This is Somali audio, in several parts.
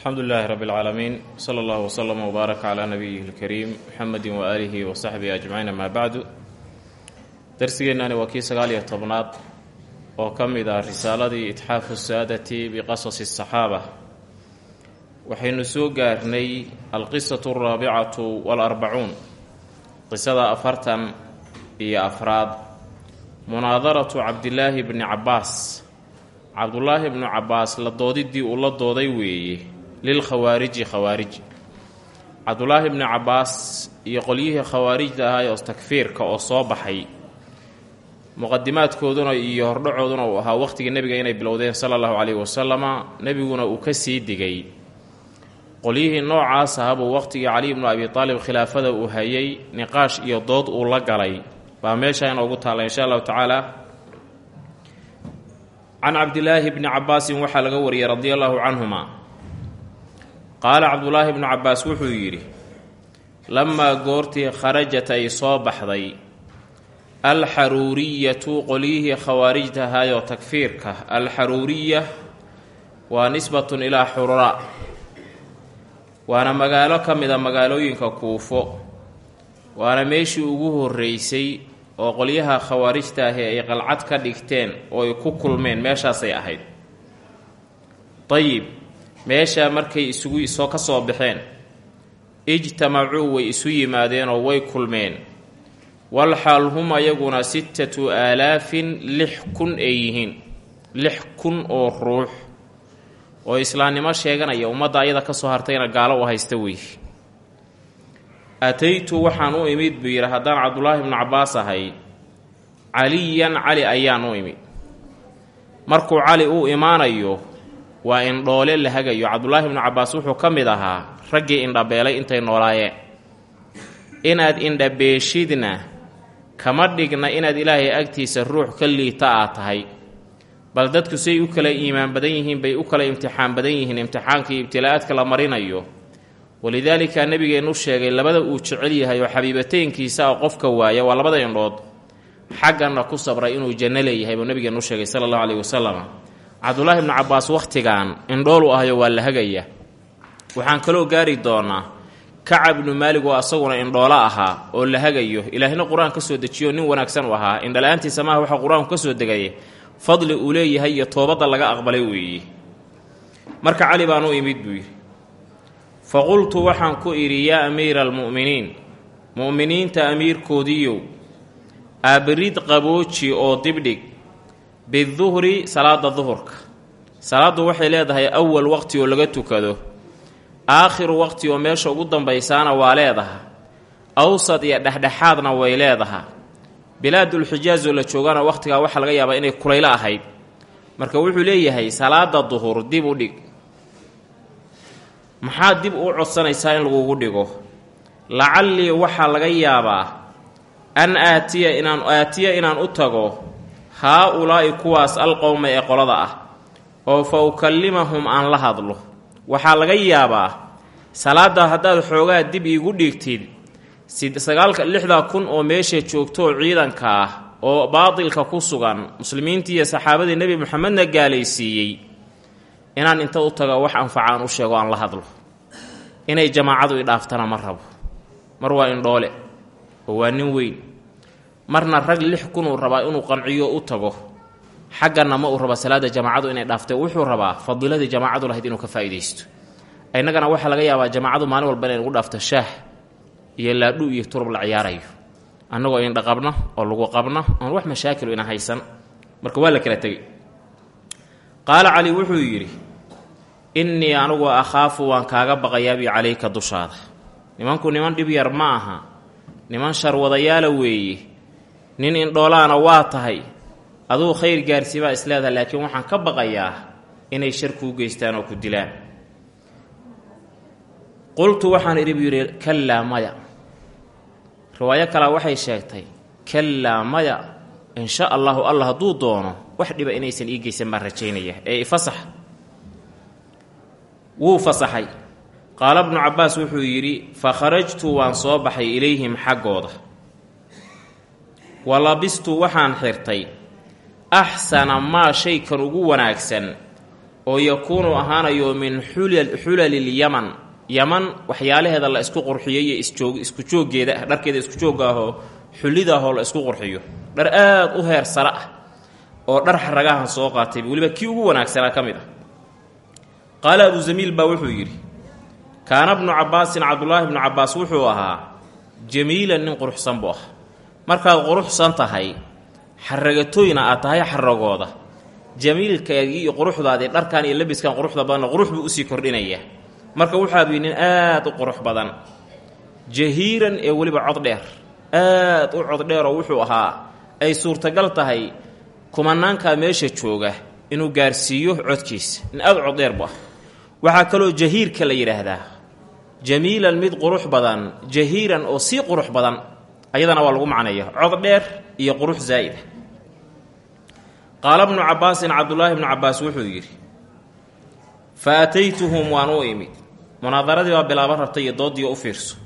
alxamdu lilaahi rabi اlcaalamiin sala allahu wslama wbaaraka calaa nabiyihi اlkariim muxamedi waaalihi wa saxbihi ajmaciin amaa bacdu darsigeennaani waa kii sagaaliyo tobnaad oo ka mid ah risaaladii itxaafu saadati biqasasi asaxaaba waxaynu soo gaarnay alqisatu alraabicatu waalarbacuun qisada afartan iyo afraad. Munaadaratu cabdilaahi bni cabbaas. Cabdulaahi bnu cabbaas la doodidii uu la dooday weeye lilkhawaariji khawaarij cabdulaahi bni cabbaas iyo qolyihii khawaarijda ahaa ee takfiirka oo soo baxay. Muqadimaadkooduna iyo hordhacooduna uu ahaa waqhtigii nebiga inay bilowdeen sala allahu caleyhi wasalama nebiguna uu ka sii digay. Qolyihii noocaas ahabuu waqhtigii caliy bnu abi taalib khilaafada uu hayay niqaash iyo dood uu la galay. Baa meesha inoogu taalla insha allahu tacaala. Can cabdilaahi bni cabbaasin waxaa laga wariyey radia allahu canhuma qaala cabdulaahi bnu cabbaas wuxuu yidhi lamaa goortii kharajat ay soo baxday alxaruuriyatu qolyihii khawaarijta ahaayoo takfiirka alxaruuriya waa nisbatun ilaa xurura waana magaalo ka mid a magaalooyinka kuufo waana meeshii ugu horreysay oo qolyaha khawaarijta ahi ay qalcad ka dhigteen oo ay ku kulmeen meeshaasay ahayd. Dayib meeshaa markay isugu soo ka soo baxeen ijtamacuu way isu yimaadeenoo way kulmeen. Walxaal hum ayaguna sittatu aalaafin lix kun ay yihiin lix kun oo ruux. Oo islaamnimo sheeganaya ummadda ayada ka soo hartayna gaalo u haysta weeye ataytu waxaan u imid buu yidhi haddaan cabdulaahi bnu cabbaas ahay caliyan cali ayaan u imid. Markuu cali u imaanayo waa indhoole la hagayo. Cabdulaahi bnu cabbaas wuxuu ka mid ahaa raggii indhabeelay intay noolaayeen inaad indhabeeshidna kama dhigna inaad ilaahay agtiisa ruux ka liita aad tahay. Bal dadku say u kala iimaan badan yihiin bay u kala imtixaan badan yihiin. Imtixaanka iyo ibtilaa-aadka la marinayo. Walidaalika nabigeennu sheegay labada uu jecel yahay oo xabiibateynkiisa ah qofka waaya waa labada indhood. Xaggana ku sabray inuu janno leeyahay buu nabigeennu sheegay sala allahu caleyhi wasalam cabdulaahi bnu cabbaas wakhtigan indhoolu ahyo waa la hagaya. Waxaan kaloo gaari doonaa kacab bnu maalig oo asaguna indhoolo ahaa oo la hagayo. Ilaahina qur'aan ka soo dejiyo nin wanaagsan u ahaa. Indhala-aantiisa maaha waxaa qur'aanku ka soo degaya fadli uu leeyahay iyo toobadda laga aqbalay weeye marka cali baan u imid buu yidhi fa qultu waxaan ku idhi yaa amiira almu'miniin mu'miniinta amiirkoodiiyow abrid qabooji oo dibdhig biduhri salaada duhurka salaaddu waxay leedahay awal waqti oo laga tukado aakhiru waqti oo meesha ugu dambaysaana waa leedaha awsad iyo dhexdhexaadna way leedaha bilaadulxijaaz oo la joogana wakhtigaa waxaa laga yaabaa inay kulaylo ahayd marka wuxuu leeyahay salaada duhur dib u dhig maxaa dib u codsanaysaa in lagugu dhigo lacallii waxaa laga yaabaa an aatiya inaan aatiya inaan u tago haa-ulaa'i kuwaas alqowma ee qolada ah oo fa ukallimahum aan la hadlo. Waxaa laga yaabaa salaadda haddaad xoogaa dib iigu sagaalka lixdaa kun oo meesha joogto oo ciidanka ah oo baatilka ku sugan muslimiintii iyo saxaabadii nebi moxamedna gaalaysiiyey inaan inta u tago wax anfacaan u sheego aan la hadlo. Inay jamaacadu idhaaftana ma rabo. Mar waa indhoole oo waa nin weyn marna rag lix kun uu rabaa inuu qanciyo u tago xaggana ma uu raba salaada jamaacadu inay dhaaftay wuxuu rabaa fadiiladii jamaacadu lahayd inuu ka faa'iidaysto. Innagana waxaa laga yaabaa jamaacadu maalin walba inay nagu dhaafto shaah iyo laadhu iyo turub la ciyaarayo. Annagoo indha qabna oo lagu qabna oon wax mashaakilu ina haysan. Marka waa la kala tegey. Qaala cali wuxuu yidhi innii anugu akhaafu waan kaaga baqayaabi calayka dushaada. Nimanku niman dhib yar ma aha. Niman sharwadayaala weeye nin indhoolaana waa tahay. Aduu khayr gaarsiibaa isleedaha laakiin waxaan ka baqayaa inay shar kuu geystaan oo ku dilaan. Qultu waxaan idhi buu yidhi kallaa maya. Riwaayo kalea waxay sheegtay kallaa maya insha allahu allah hadduu doono wax dhiba inaysan ii geysan baan rajaynaya. Ee ifasax wuu fasaxay. Qaala bnu cabbaas wuxuu yidhi fa kharajtu waan soo baxay ilayhim xaggooda wa labistu waxaan xirtay. Axsana maa shaykan ugu wanaagsan oo yakuunu ahaanayo min xulalilyaman yaman. Waxyaalaheeda la isku qurxiyo iyo isku jooggeeda dharkeeda isku joogga ahoo xullidaahoo la isku qurxiyo. Dhar aad u heer sare ah oo dhar xaragahan soo qaatay. Weliba kii ugu wanaagsanaa ka mid ah. Qaala abu zamiil baa wuxuu yidhi kaana bnu cabbaasin cabdulaahi bnu cabbaas wuxuu ahaa jamiilan nin quruxsan buu ah markaad quruxsan tahay xaragatooyna aad tahay xaragooda jamiilkaagii iyo quruxdaadii dharkan iyo labiskan quruxda badanna qurux buu u sii kordhinayaa marka waxaa bii nin aad u qurux badan jahiiran ee weliba cod dheer aad u cod dheeroo wuxuu ahaa ay suurtagal tahay kumanaankaa meesha jooga inuu gaarsiiyo codkiisa. Nin aad cod dheer bu ah. Waxaa kaloo jahiirka la yidhaahdaa jamiilan mid qurux badan jahiiran oo sii qurux badan ayadana waa lagu macnaya cod dheer iyo qurux zaa'ida qaala bnu cabbaasin cabdulaahi bnu cabbaas wuxuu yidhi fa ataytuhum waan u imid. Munaadaradii baa bilaaban rabtay iyo doodii u fiirso.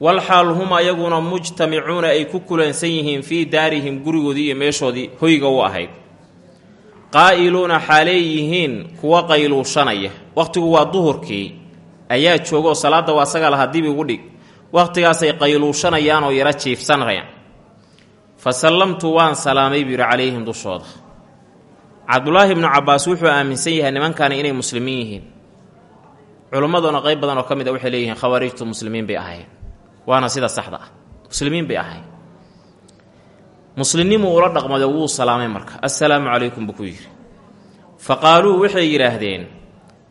Walxaal hum ayaguna mujtamicuuna ay ku kulansan yihiin fii daarihim gurigoodii iyo meeshoodii hoyga u ahayd. Qaa'iluuna xaaley yihiin kuwa qayluushanaya. Wakhtigu waa duhurkii. Ayaa jooga oo salaadda waa asaga lahaa dib igu dhig wakhtigaasay qayluushanayaan oo yaro jiifsanayaan. Fa sallamtu waan salaamay buu yidhi calayhim dushooda. Cabdulaahi bnu cabbaas wuxuu aaminsan yahay nimankani inay muslimiin yihiin. Culimmaduna qayb badan oo ka mid a waxay leeyihiin khawaarijtu muslimiin bay ahayn waana sida saxda ah. Muslimiin bay ahayn muslimnimuu ula dhaqmado wuu salaamay marka. Assalaamu calaykum buu ku yidhi. Fa qaaluu waxay yidhaahdeen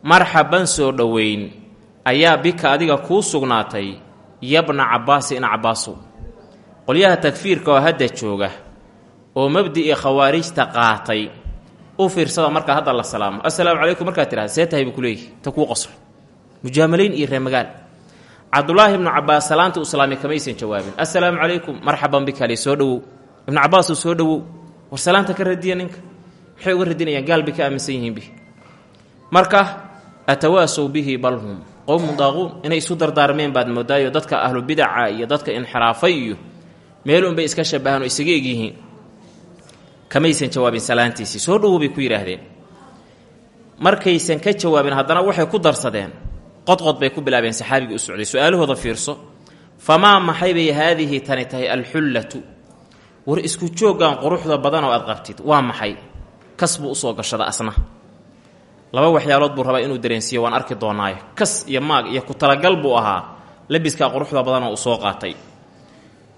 marxaban soo dhoweyn. Ayaa bika adiga kuu sugnaatay yabna cabbaasi ina cabbaasow qolyaha takfiirka oo hadda jooga oo mabdi'ii khawaarijta qaatay u fiirsada markaa hadda la salaamo. Assalaamu calaykum markaad tidhahda see tahay buu ku leeyihi ta kuu qoslo mujaamalayn iyo cabdulaahi ibnu cabbaas salaantii u salaamay kamaysan jawaabin. Assalaamu calaykum marxaban bikali soo dhowow ibnu cabbaasuu soo dhowow war salaanta ka radiya ninka? Uga radinayaan gaal bay ka aaminsan yihiin bi marka atawaasow bihi bal hum qowmun daaquun inay isu dardaarmeen baad moodaayo dadka ahlu bidaca iyo dadka inxiraafay iyo meelunbay iska shabahaan oo isaga egyihiin kamaysan jawaabin salaantiisii. Soo dhowow bay ku yidhaahdeen. Markaysan ka jawaabin haddana waxay ku darsadeen. Qodqod bay ku bilaabeen saxaabigii u socday. Su'aalahooda fiirso. Famaa maxay bay haadihi tani tahay alxullatu? War isku jooggan quruxda badan oo aad qabtid. Waa maxay? Kas buu u soo gashada asna laba waxyaalood buu rabaa inuu dareensiiyo waan arki doonaayo kas iyo maag iyo ku talagal buu ahaa. Labiskaa quruxda badanoo uu soo qaatay.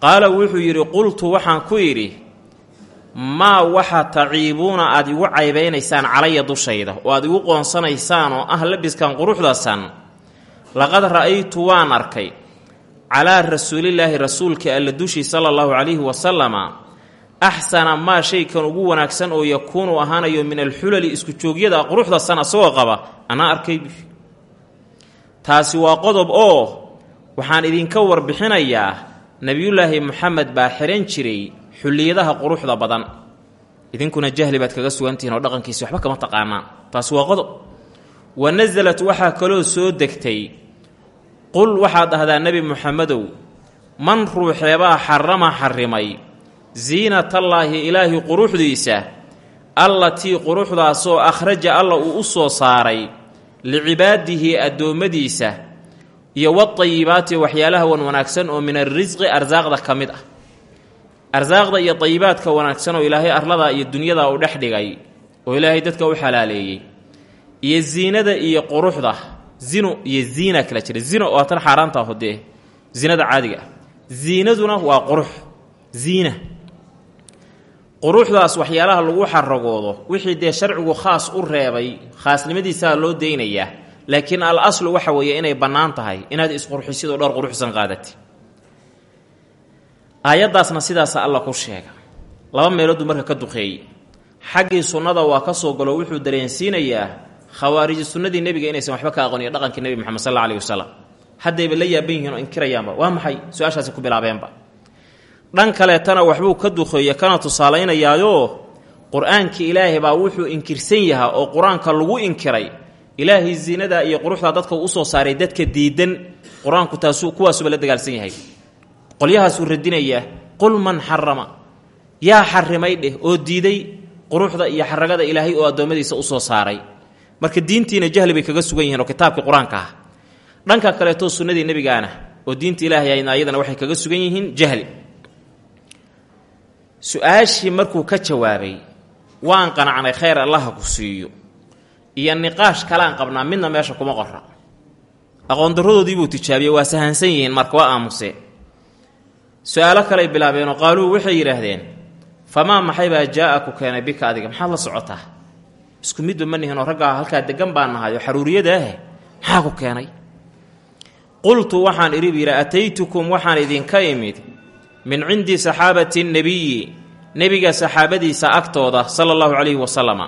Qaala wuxuu yidhi qultu waxaan ku yidhi maa waxa taciibuuna aad igu caybaynaysaan calaya dushayda oo aad igu qoonsanaysaan oo ah labiskan quruxdasan? Laqad ra'aytu waan arkay calaa rasuulillaahi rasuulka alla dushii sala allahu calayhi wasalama axsana maa shaykan ugu wanaagsan oo yakuunu ahaanayo min alxulali isku joogyada quruxda san asagoo qaba. Anaa arkay taasi waa qodob oo waxaan idinka warbixinayaa nebiyullaahi moxamed baa xihan jiray xulliyadaha quruxda badan. Idinkuna jahli baad kaga sugantihiin oo dhaqankiisi waxba kama taqaanaan taasi waa qodob. Wa nasalat waxaa kaloo soo degtay qul waxaad dhahdaa nebi muxamedow man ruuxeebaa xarama xarimay ziinatallaahi ilaahi quruxdiisa allatii quruxdaasoo akhraja alla uu u soo saaray licibaadihi addoommadiisa iyo wadayibaati waxyaalaha wan wanaagsan oo min alrisqi arsaaqda ka mid ah. Arsaaqda iyo dayibaadka wanaagsan oo ilaahay arlada iyo dunyada u dhex dhigay oo ilaahay dadka u xalaaleeyey iyo ziinada iyo quruxda zino iyo ziina kala jira. Zino waa tan xaaraanta hodee zinada caadiga ah. Ziinaduna waa qurux ziina quruxdaas waxyaalaha lagu xaragoodo wixii dee sharcigu khaas u reebay khaasnimadiisaa loo daynayaa. Laakiin al aslu waxa weeye inay bannaan tahay inaad isqurxisid oo dhowr quruxsan qaadati. Aayaddaasna sidaasa alla ku sheega. Laba meelooduu marka ka duqeeyey. Xaggii sunnada waa ka soo galo wuxuu dareensiinayaa khawaariji sunnadii nebiga inaysan waxba ka aqooniyo dhaqankii nebi moxamed sal alla alih wasalam haddayba la yaaban yihiin oo inkirayaanba waa maxay? Su'aashaasi ku bilaabeenba dhan kaleetana waxbuu ka duqeeye kana tusaalaynayaayoo qur'aankii ilaahay baa wuxuu inkirsan yahaa oo qur'aanka lagu inkiray. Ilaahay ziinada iyo quruxda dadka u soo saaray dadka diidan qur'aanku taasuu kuwaasuba la dagaalsan yahay. Qolyahaasuu radinayaa qul man xarama yaa xarimay dheh oo diiday quruxda iyo xaragada ilaahay oo addoommadiisa u soo saaray. Marka diintiina jahli bay kaga sugan yihiin oo kitaabkii qur'aanka ah. Dhanka kaleeto sunnadii nebigaana oo diinta ilaahay ayadana waxay kaga sugan yihiin jahli su'aashii markuu ka jawaabay waan qanacnay khayr allaha ku siiyo iyo niqaash kalaan qabnaa midna meesha kuma qora aqoondarradoodiibuu tijaabiyey waa sahansan yihiin marka waa aamuseen su'aalo kaley bilaabeenoo qaaluu waxay yidhaahdeen famaa maxay baa jaa'a ku keenay bika adiga? Maxaad la socotaa? Isku midba ma nihinoo raggaa halkaa degan baan nahay oo xaruuriyada ah maxaa ku keenay? Qultu waxaan idhi bu ataytukum waxaan idinka imid min cindi saxaabati nebiyi nebiga saxaabadiisa agtooda sala allahu calayhi wasalama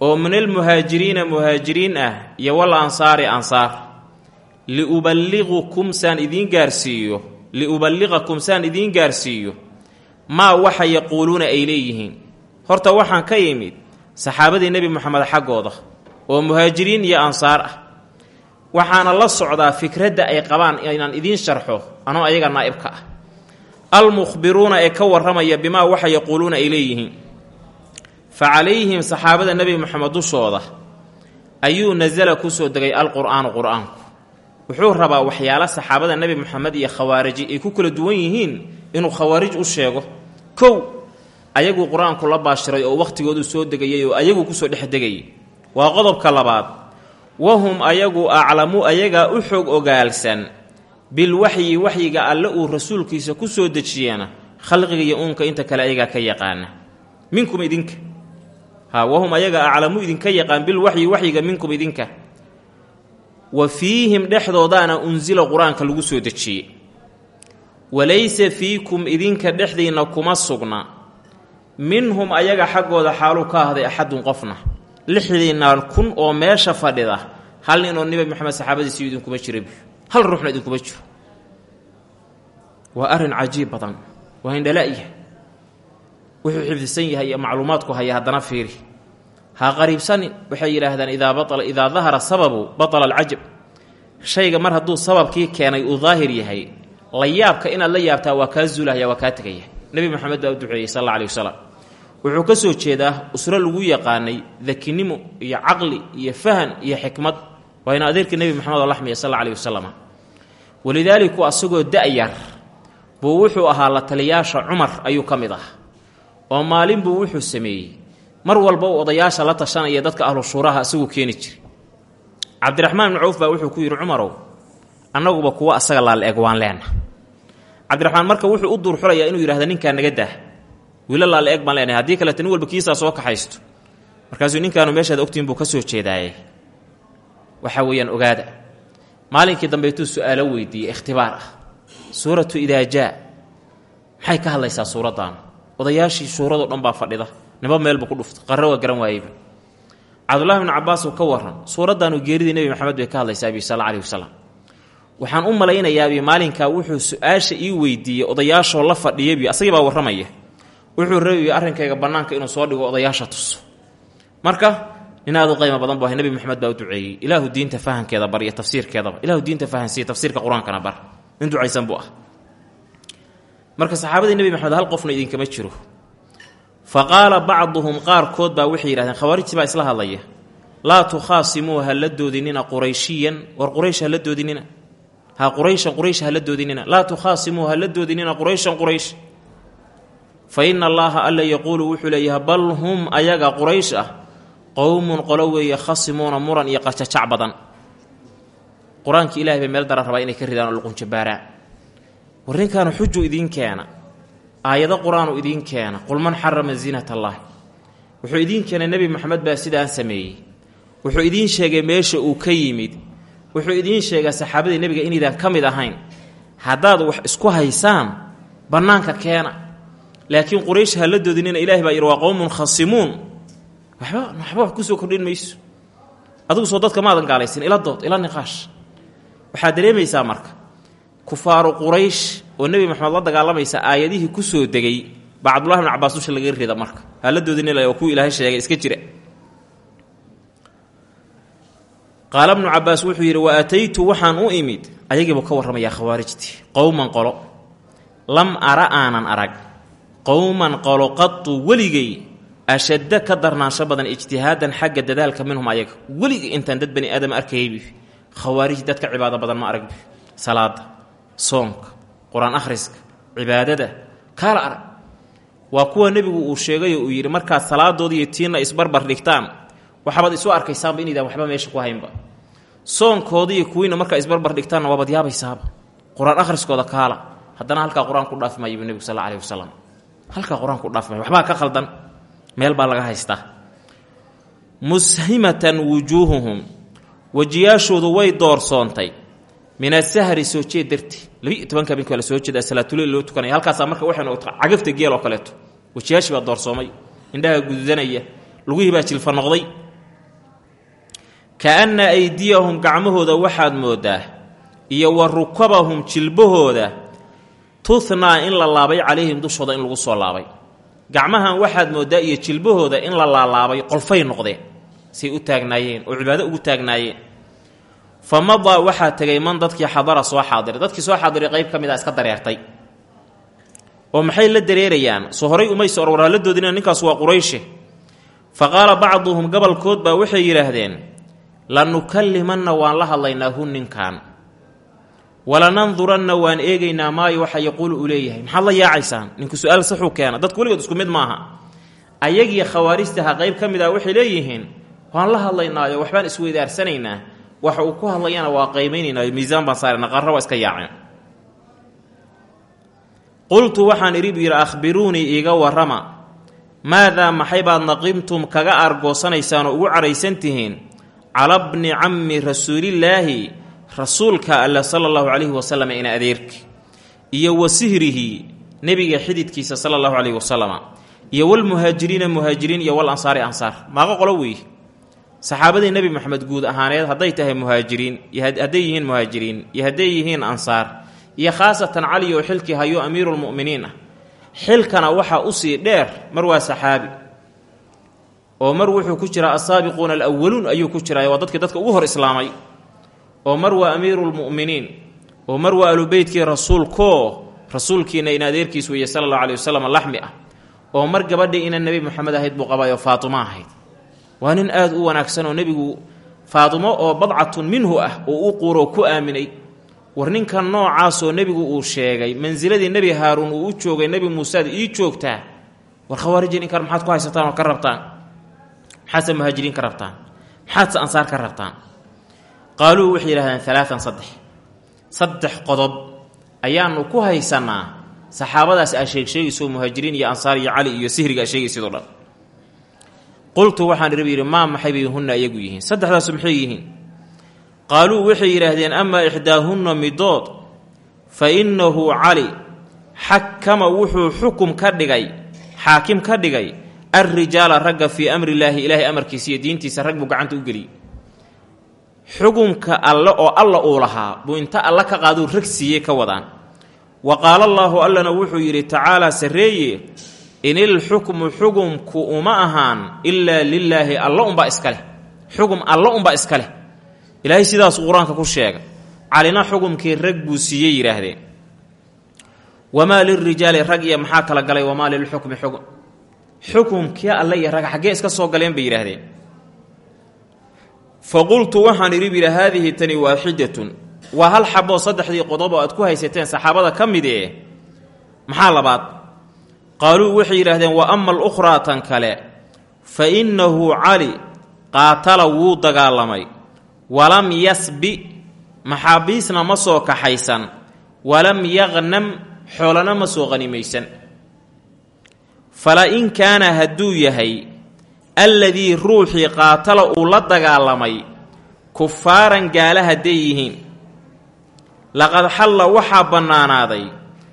oo min almuhaajiriina muhaajiriin ah iyo wal ansaari ansaar. Liuballiqukum saan idiin gaarsiiyo liuballiqakum saan idiin gaarsiiyo maa waxa yaquuluuna ay leeyihiin. Horta waxaan ka yimid saxaabadii nebi moxamed xaggooda oo muhaajiriin iyo ansaar ah. Waxaana la socdaa fikradda ay qabaan inaan idiin sharxo anoo ayaga naa'ibka ah almukhbiruuna ee ka warramaya bimaa waxa yaquuluuna ay leeyihiin. Fa calayhim saxaabada nebi moxamed dushooda ayuu nasala ku soo degay alqur'aanu qur'aanku. Wuxuu rabaa waxyaalo saxaabada nebi moxamed iyo khawaariji ay ku kala duwan yihiin inuu khawaarij u sheego. Kow ayaguu qur'aanku la baashiray oo wakhtigoodu soo degayay oo ayaguu ku soo dhex degayay. Waa qodobka labaad. Wahum ayagu aclamu ayagaa u xog ogaalsan bilwaxyi waxyiga alle uu rasuulkiisa ku soo dejiyana khalqiga iyo uunka inta kale ayagaa ka yaqaana. Minkum idinka. Ha wahum ayaga aclamu idinka yaqaan bilwaxyi waxyiga minkum idinka. Wa fiihim dhexdoodaana unsila qur'aanka lagu soo dejiyey. Walaysa fiikum idinka dhexdiinna kuma sugna. Minhum ayaga xaggooda xaaluu ka ahday axadun qofna. Lixdiinaan kun oo meesha fadhida. Hal nin oo nebi moxamed saxaabadiisiyo idinkuma jira hal ruuxna idinkuma jiro? Waa arrin cajiib badan waa indhala'ya wuxuu xifdisan yahay macluumaadku haya haddana fiiri. Ha qariibsanin waxay yidhaahdaan idaa baala idaa dahara sababu batala alcajab. Shayga mar hadduu sababkii keenay uu daahir yahay la yaabka inaad la yaabtaa waa kaa zuulahaya waa kaa tegaya. Nebi moxamed baa u duceeyey sal alla wuxuu ka soo jeedaa usro lagu yaqaanay dakinimo iyo caqli iyo fahan iyo xikmad waa ina adeerka nebi moxamed oo laxmiya sal alla asagoo da-yar buu wuxuu ahaa la taliyaasha cumar ayuu ka mid ah. Oo maalin buu wuxuu sameeyey. Mar walba uu odayaasha la tashanaya dadka ahlu shuuraha isaguu keeni jiray cabdiraxmaan ibnu cawf baa wuxuu ku yidhi cumarow annaguba kuwa asaga laal eeg waan leena cabdiraxmaan marka wuxuu u duurxulayaa inuu yidhahda ninkaa naga daah wiila laal eeg baan leenahay haddii kaleta nin walba kiisaa soo kaxaysto. Markaasuu ninkaanu meeshaad ogtiin buu ka soo jeedaaye waxa weeyaan ogaada. Maalinkii dambeetuu su'aalo weydiiyey ikhtibaar ah. Suuratu idaa jaa. Maxay ka hadlaysaa suuraddan? Odayaashii suuradoo dhan baa fadhida. Niba meelbu ku dhufta qarre waa garan waayeyba. Cabdullahi bnu cabbaasuu ka waran suuraddaanu geeridii nebi maxamed bay ka hadlaysaa bi sal alih wasalam waxaan u malaynayaabi maalinkaa wuxuu su'aasha ii weydiiyey odayaashoo la fadhiyabi asagii baa warramaya. Wuxuu rabiya arrinkayga bannaanka inuu soo dhigo odayaasha tuso. Marka nin u qaymo badan bu ahay nebi moxamed baa u duceeyey ilaahu diinta fahankeeda bar iyo tafsiirkeedaba ilaahu diinta fahansiiya tafsiirka qur'aankana bar. Nin ducaysan buu ah. Marka saxaabadii nebi maxamed hal qofna idinkama jiro. Fa qaala bacduhum qaarkood baa waxay yidhahdeen khawaarijtii baa isla hadlaya. Laa tukhaasimuu ha la doodinina qurayshiyan. War quraysh ha la doodinina. Ha qurayshan quraysh ha la doodinina. Laa tukhaasimuu ha la doodinina qurayshan quraysh. Fa ina allaaha alla yaquulu wuxuu leeyahay bal hum ayaga quraysh ah qowmun qolo weeye khasimuuna muran iyo qajajac badan. Qur'aankii ilahay bay meel dara rabaa inay ka ridaan oo luqunjabaaraan war ninkaanu xujuu idiin keena aayado qur'aanu idiin keena qul man xarama ziinat allaahi wuxuu idiin keenay nebi moxamed baa sidaan sameeyey. Wuxuu idiin sheegay meesha uu ka yimid. Wuxuu idiin sheegaa saxaabadii nebiga inaydaan ka mid ahayn. Haddaad wax isku haysaan bannaanka keena. Laakiin quraysh ha la doodinina ilahay baa yidhi waa qowmun khasimuun waxba waxba wax ku soo kordhin mayso. Adigu soo dadka maadan gaalaysin ila dood ila niqaash. Waxaad dareemaysaa marka kufaaru quraysh oo nebi moxamed la dagaalamaysa aayadihii ku soo degay baa cabdullahi bn cabaas laga rida marka. Ha la doodinila oo kuwa ilaahay sheegay iska jira. Qaala bnu cabaas wuxuu yidhi wa ataytu waxaan u imid. Ayagiibuu ka warramayaa khawaarijtii qowman qolo lam ara aanan arag. Qowman qolo qatu weligay ashadda ka darnaansho badan ijtihaadan xagga dadaalka minhum ayaga. Weligii intaan dad bani aadam arkayaybi khawaarij dadka cibaado badan ma aragbi salaada soonka qur'aan akhriska cibaadada kaala arag. Waa kuwa nebigu uu sheegayo uu yidhi markaad salaadooda iyo tiinna isbarbar dhigtaan waxabaad isu arkaysaanba inaydaan waxba meesha ku haynba. Soonkooda iyo markaa isbarbar dhigtaanna waabaad yaabaysaaba. Qur'aan akhriskooda kaala. Haddana halkaa qur'aan ku dhaafi maayo nebigu sal alih wasalam halkaa qur'aan ku dhaafi maayo waxbaa ka khaldan meel baa laga haystaa mushimatan wujuuhuhum wejiyaashoodu way doorsoontay min asahri soo jeed darti. Labi-iyo tobanka habeenki la soo jeedaa salaatuleyl loo tukanaya. Halkaasaa marka waxay noqota cagafta geel oo kaleeto. Wejiyaashii baa doorsoomay. Indhaha gududanaya lugihii baa jilfa noqday. Kaanna aydiyahum gacmahooda waxaad moodaa iyo wa rukabahum jilbahooda tuhnaa in la laabay calayhim dushooda in lagu soo laabay gacmahan waxaad moodaa iyo jilbahooda in la laalaabay qolfay noqdeen say u taagnaayeen oo cibaado ugu taagnaayeen. Fa madaa waxaa tegay man dadkii xadara soo xaadiray. Dadkii soo xaadiray qayb ka mid a iska dareertay. Oo maxay la dareerayaan? Soo horay umayso orwaraalladoodina ninkaas waa qurayshe fa qaala bacduhum gobolkood baa waxay yidhaahdeen lanukallimanna waan la hadlaynaa hu ninkan walananduranna waan eegaynaa maayo waxa yaquulu uu leeyahay. Maxaad la yaacaysaan? Ninku su'aal saxuu keena dadku weligood isku mid maaha. Ayagii khawaarijtaha qayb ka mid ah waxay leeyihiin waan la hadlaynaayo waxbaan isweydaarsanaynaa. Waxa uu ku hadlayana waa qaymaynaynaayo miisaan baan saarana qarra waa iska yaaceen. Qultu waxaan idhi buu yidhi akhbiruunii iiga warrama. Maadaa maxay baad naqimtum kaga aargoosanaysaan oo ugu cadhaysan tihiin? Cala bni cammi rasuulillaahi rasuulka alla sala allahu calayhi wasalam ina adeerki iyo wa sihrihi nebiga xididkiisa sala allahu calayhi wasalama iyo walmuhaajiriina muhaajiriin iyo wal ansaari ansaar. Maaqa qolo weeye saxaabadii nebi moxamed guud ahaaneed hadday tahay muhaajiriin hadday yihiin muhaajiriin iyo hadday yihiin ansaar iyo khaasatan cali oo xilkii hayo amiiruulmu'miniin ah. Xilkana waxaa u sii dheer mar waa saxaabi oo mar wuxuu ku jiraa asaabiquuna alawaluun ayuu ku jiraa waa dadkii dadka ugu hor islaamay oo mar waa amiiruulmu'miniin oo mar waa alubeytkii rasuulkoo rasuulkiina in adeerkiis weeye sala allahu aleyh wasalam laxmi ah oo mar gabadhii ina nebi moxamed ahayd buu qabaayoo faatimo ahayd. Waa nin aada u wanaagsan oo nebigu faatimo oo badcatun minhu ah oo u quuroo ku aaminay. War ninkan noocaasoo nebigu uu sheegay mansiladii nebi haaruun uu u joogay nebi muusead ii joogtaa war khawaarijii ninkan maxaad ku haysataan oo ka rabtaan? Maxaadse muhaajiriin ka rabtaan? Maxaadse ansaar ka rabtaan qaaluu waxay yidhahdeen alaaan saddex. Saddex qodob ayaanu ku haysannaa saxaabadaas aa sheegsheegayso muhaajiriin iyo ansaar iyo cali iyo sihriga aa sheegaysidoo dhan. Qultu waxaan irbi yidhi maa maxay bay hunna iyagu yihiin? Saddexdaasu maxay yihiin. Qaaluu waxay yidhaahdeen amaa ixdaahunna midood fa innahu cali xakama wuxuu xukum ka dhigay xaakim ka dhigay alrijaala ragga fii amri illaahi ilaahay amarkiisa iyo diintiisa rag buu gacanta u geliyey xukumka alle oo alla uu lahaa buu inta alla ka qaaduu rag siiyey ka wadaan. Wa qaala allaahu allana wuxuu yidhi tacaalaa sarreeye inil xukmu xugumku uma ahaan ilaa lilaahi alla unbaa iska leh. Xugum alla unbaa iska leh. Ilaahay sidaasuu qur'aanka ku sheega calina xugumkii rag buu siiyey yidhaahdeen wamaa lilrijaali rag iyo maxaa kala galay? Wamaa lilxukmi xugum. Xukumkii alle iyo rag xaggee iska soo galeen bay yidhaahdeen fa qultu waxaan idhi bidhi haadihi tani waaxidatun waa hal xaboo saddexdii qodob oo aad ku haysateen saxaabada ka mid ee? Maxaa labaad? Qaaluu waxay yidhaahdeen wa ama alukhraa tan kale fa innahu cali qaatala wuu dagaalamay. Walam yasbi maxaabiisna ma soo kaxaysan. Walam yaqnam xoolana ma soo qanimaysan. Fala in kaana hadduu yahay alladii ruuxii qaatala uu la dagaalamay kufaaran gaala hadday yihiin. Laqad xalla waxaa bannaanaaday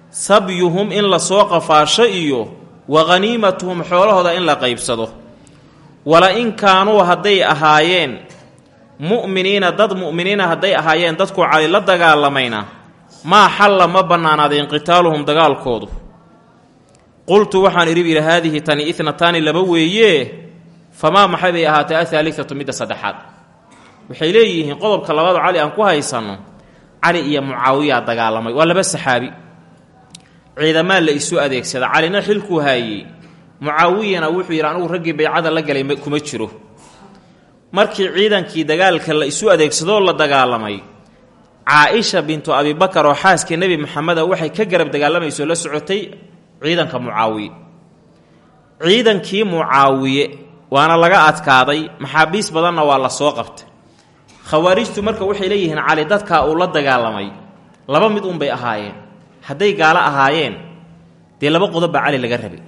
sabyuhum in la soo qafaasho iyo wa khaniimatuhum xoolahooda in la qaybsado. Wala in kaanuu hadday ahaayeen mu'miniina dad mu'miniina hadday ahaayeen dadku cali la dagaalamayna maa xalla ma bannaanaadeen qitaaluhum dagaalkoodu. Qultu waxaan idhi yidhi haadihi tani itnataani laba weeye famaa maxay bay ahaatay athaalithatu midda saddexaad waxay leeyihiin qodobka labaad cali aan ku haysanno cali iyo mucaawiyaa dagaalamay waa laba saxaabi ciidamaa la isu adeegsada calina xilkuu haayey mucaawiyana wuxuu yidhi anugu raggii baycada la galay kuma jiro markii ciidankii dagaalka la isu adeegsadoo la dagaalamay caa-isha bintu abibakar oo xaaskii nebi maxameda waxay ka garab dagaalamayso la socotay ciidanka mucaawiye ciidankii mucaawiye waana laga adkaaday. Maxaabiis badanna waa la soo qabtay. Khawaarijtu marka waxay leeyihiin cali dadkaa uu la dagaalamay laba mid unbay ahaayeen. Hadday gaalo ahaayeen dee laba qodob baa cali laga rabay.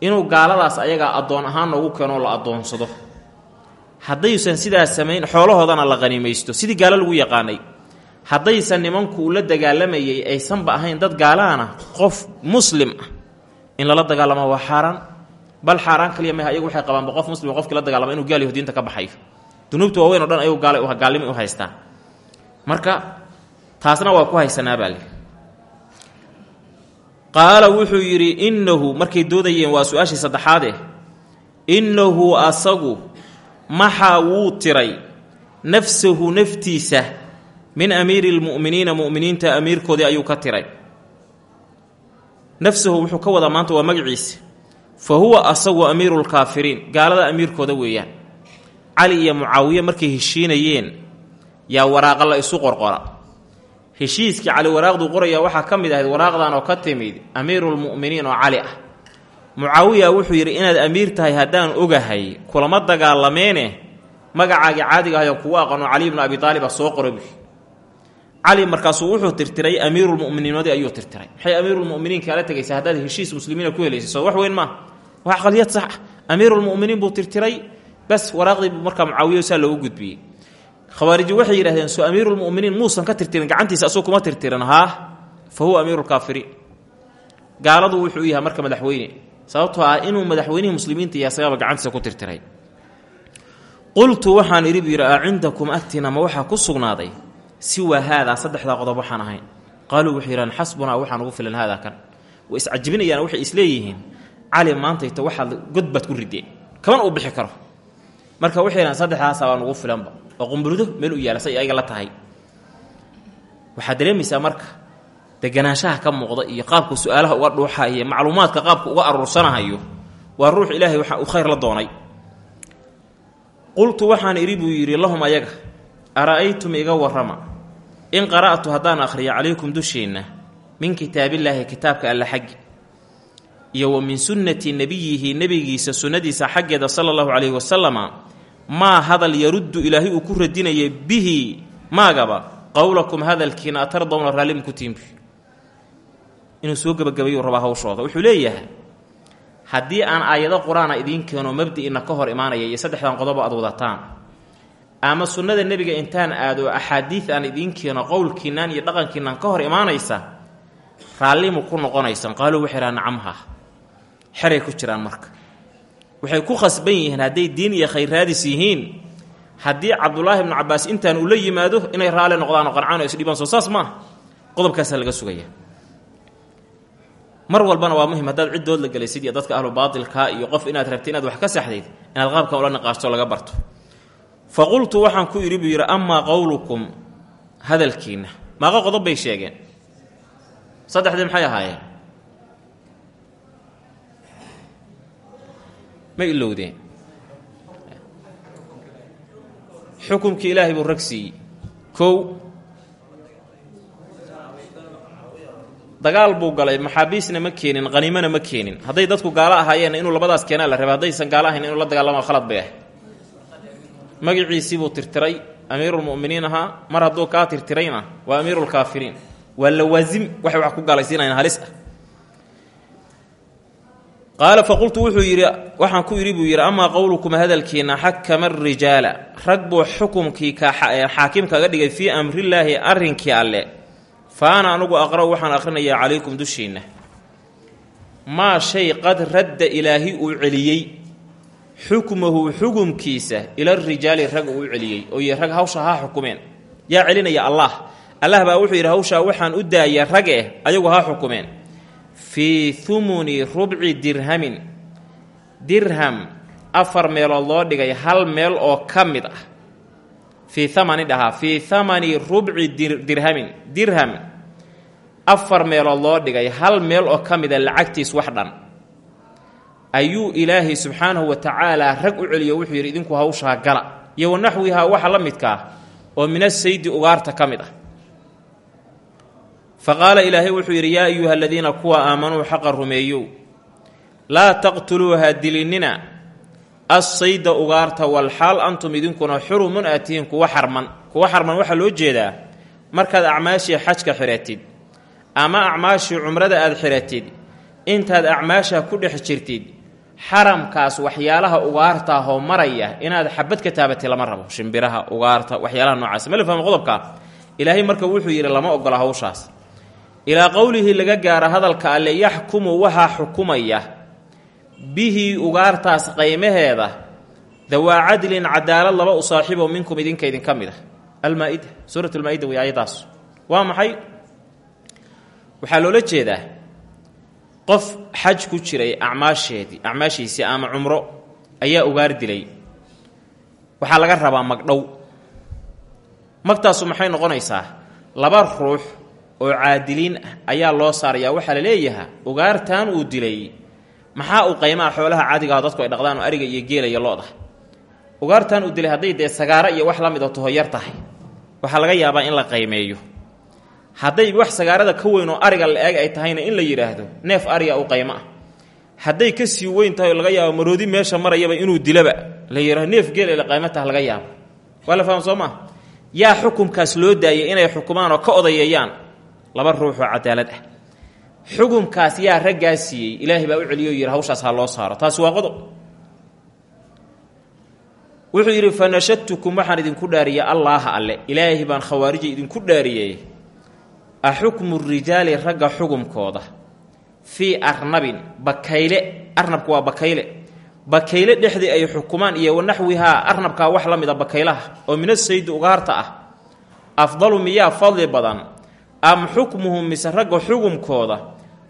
Inuu gaaladaas ayagaa addoon ahaan noogu keenoo la addoonsado haddaysan sidaas samayn xoolahoodana la qaniimaysto sidii gaalo lagu yaqaanay. Haddaysan nimanku uu la dagaalamayay aysanba ahayn dad gaalaana qof muslim ah. In lala dagaalamo waa xaaraan bal xaaraan kaliya mah ayagu waxay qabaanba qof muslim qofkii la dagaalama inuu gaal diinta ka baxayo dunuubta waaweyn o dhan ayagu gaal gaalnimo u haystaan marka taasna waa ku haysanaa baa li qaala wuxuu yidhi innahu markay doodayeen waa su'aashii saddexaade innahu asagu maxaa wuu tiray nafsahu naftiisa min amiiri lmu'miniina mu'miniinta amiirkoodii ayuu ka tiray. Nafsahu wuxuu ka wadaa maanta waa magaciisa fa huwa asagu amiiru lkaafiriin gaalada amiirkooda weeyaan. Cali iyo mucaawiye markay heshiinayeen yaa waraaqa la isu qorqora. Heshiiskii cali waraaqduu qoraya waxaa ka mid ahayd waraaqdan oo ka timid amiirulmu'miniin oo cali ah. Mucaawiya wuxuu yidhi inaad amiir tahay haddaan ogahay kulama dagaalameene magacaagii caadiga ahay oo kugu aqano cali ibnu abi taaliba soo qorabi cali markaasuu wuxuu tirtiray amiirulmuminiinoodii ayuu tirtiray. Maxay amiirulmuminiin kaala tegaysa haddaad heshiis muslimiina ku helaysa wax weyn maaha wax aqaliyad sax ah. Amiirulmuminiin buu tirtiray bas waraaqdii markaa mucaawiya saa loogu gudbiyey. Khawaariji waxay yidhahdeen soo amiirulmuminiin muusan ka tirtirin gacantiisa asuu kuma tirtirin haa fa huwa amiirulkaafiriin gaaladu wuxuu yahay marka madaxweyne. Sababtoo ah inuu madaxweynihii muslimiinta iyo asagaba gacantiisa ku tirtiray. Qultu waxaan idhi buu yidhi ma waxaa ku sugnaaday siwa haadaa saddexdaa qodob waxaan ahayn qaaluu waxay yidhahan xasbunaa waxaan ugu filan haadaa kan. Way iscajibinayaan waxay isleeyihiin cali maantayta waxaad god baad ku rideen. Kaban uu bixi karo. Marka waxay yidhahan saddexdaasa baan ugu filanba. Oo qumburudo meel u yaalla ayaga la tahay. Waxaad dareemaysaa marka deganaanshaha ka muuqda iyo qaabku su'aalaha uga dhuuxa iyo macluumaadka qaabku uga aruursanahayo waa ruux ilaahay waxa uu khayr la doonay. Qultu waxaan idhi buu lahum ayaga ara'aytum iga warrama in qara'tu haddaan akhriyo calaykum dusheenna min kitaabillaahi kitaabka alla xaggi iyo wa min sunnati nebiyihi nebigiisa sunnadiisa xaggeeda sala allahu calayhi wasalama maa hadal yaruddu ilaahay uu ku radinaya bihi maagaba qowlakum hadalkiina atardowna raallimu ku tiimbi inuu soo gebagabayuu rabaa hawshooda wuxuu leeyahay haddii aan aayado qur'aana idiin keeno mabdi'ina ka hor imaanaya iyo saddexdan qodobo aad wadataan ama sunnada nebiga intaan aado axaadiid aan idiin keeno qowlkiinaan iyo dhaqankiinaan ka hor imaanaysa raallimu ku noqonaysan. Qaaluu waxay dhaha nacamha xeray ku jiraan marka. Waxay ku khasban yihiin hadday diin iyo khayraadis yihiin haddii cabdulaahi ibnu cabaas intaan uu la yimaado inay raalli noqdaan oo qancaan oo isdhibaan soo saas maaha qodobkaasaa laga sugaya. Mar walbana waa muhiim haddaad ciddood la gelaysid iyo dadka ahlu baatilka iyo qof inaad rabtid inaad wax ka saxdayd inaad qaabkan ula niqaashto laga barto fa qultu waxaan ku idhi buu yidhi amaa qowlukum hadalkiinna maaqa qodob bay sheegeen. Saddexdii maxay ahaayeen? Ma ilowdeen. Xukumkii ilaahay buu rag siiyey. Dagaal buu galay. Maxaabiisna ma keenin haniimana ma keenin. Hadday dadku gaalo ahaayeenna inuu labadaas keenaa la rabay haddaysan gaalo ahayn inuu la dagaalamo khalad bay ahay magaciisii buu tirtiray. Amiirulmu'miniin ahaa mar hadduu kaa tirtirayna waa amiirulkaafiriin waa lawaasim waxay wax ku gaalaysiinayan halis ah. Qaala faqultu wuxuu yidhi waxaan ku yidhi buu yidhi amaa qowlukum hadalkiina xakama arijaala rag buu xukumkii xaakim kaga dhigay fii amrillaahi arrinkii alle fa ana anugu aqra'u waxaan akhrinayaa calaykum dushiinna. Maa shay qad radda ilaahi uu celiyey xukmahu xukumkiisa ila rijaali rag uu celiyey oo y rag hawsha ha xukumeen. Yaa celinaya allah. Allah baa wuxuu yidhi hawshaa waxaan u daaya rag eh ayagu ha xukumeen. Fii humuni rubci dirhamin. Dirham afar meelood loo dhigay hal meel oo ka mid ah. Fii amani dhahaa fii thamani rubci dirhamin. Dirham afar meelood loo dhigay hal meel oo ka mida lacagtiis wax dhan ayuu ilaahay subxaanahu wa tacaalaa rag u celiyo wuxuu yidhi idinku hawshaa gala iyo wanaxwihaa waxa la midkaa oo min asaydi ugaarta ka mid ah. Fa qaala ilaahay wuxuu yidhi yaa ayuha aladiina kuwa aamanuu xaqa rumeeyow laa taqtuluuha dilinina assayda ugaarta walxaal antum idinkuna xurumun aad tihiin kuwa xarman. Kuwa xarman waxaa loo jeedaa markaad acmaashii xajka xiratid ama acmaashii cumrada aad xiratid intaad acmaasha ku dhex jirtid xaramkaas waxyaalaha ugaarta ahoo maraya inaad xabad ka taabatay lama rabo. Shimbiraha ugaarta waxyaalaha noocaas. Ma la fahmo qodobkaa ilaahay marka wuxuu yidhi lama ogola hawshaas. Ilaa qowlihii laga gaaro hadalka alle yaxkumu waxaa xukumaya. Bihi ugaartaas qaymaheeda dawaa cadlin cadaalad laba u saaxiibo minkum idinka idinka mid ah. Almaa-ida suurat lmaa-ida wey ayadaas waa maxay? Waxaa loola jeedaa qof xaj ku jiray acmaasheedii acmaashiisii ama cumro ayaa ugaar dilay. Waxaa laga rabaa magdhow. Magtaasu maxay noqonaysaa? Laba ruux oo caadiliin ah ayaa loo saarayaa. Waxaa la leeyahaa ugaartan uu dilay. Maxaa uu qaymaha xoolaha caadigaah dadku ay dhaqdaan oo ariga iyo geela iyo lo-da ugaartan uu dilay hadday dee sagaaro iyo wax la mid oo tahay. Waxaa laga yaabaa in la qaymeeyo hadday wax sagaarada ka weyn oo ariga la eeg ay tahayna in la yidhaahdo neef ariga u qaymo ah. Hadday ka sii weyn tahay laga yaabo maroodi meesha marayaba inuu dilaba la yidhahdo neef geel la qaymo taha laga yaabo. Waa la faham soo maa yaa loo daayay inay xukumaan oo ka odayeeyaan laba ruux oo cadaalad ah. Xukumkaas yaa raggaa siiyey baa u celiyo yidhi hawshaas ha loo saaro. Taasi waa qodob. Wuxuu yidhi fa nashadtukum waxaan idinku dhaariyey allaaha alle. Ilaahay baan khawaarija idinku dhaariyey a xukmu rijaali ragga xukumkooda fii arnabin bakayle arnabku waa bakayle bakayle dhexdii ay xukumaan iyo wanaxwihaa arnabkaa wax la mida bakaylaha oo mina saydi ugaarta ah afdalu miyaa fadli badan am xukmuhum mise ragga xukumkooda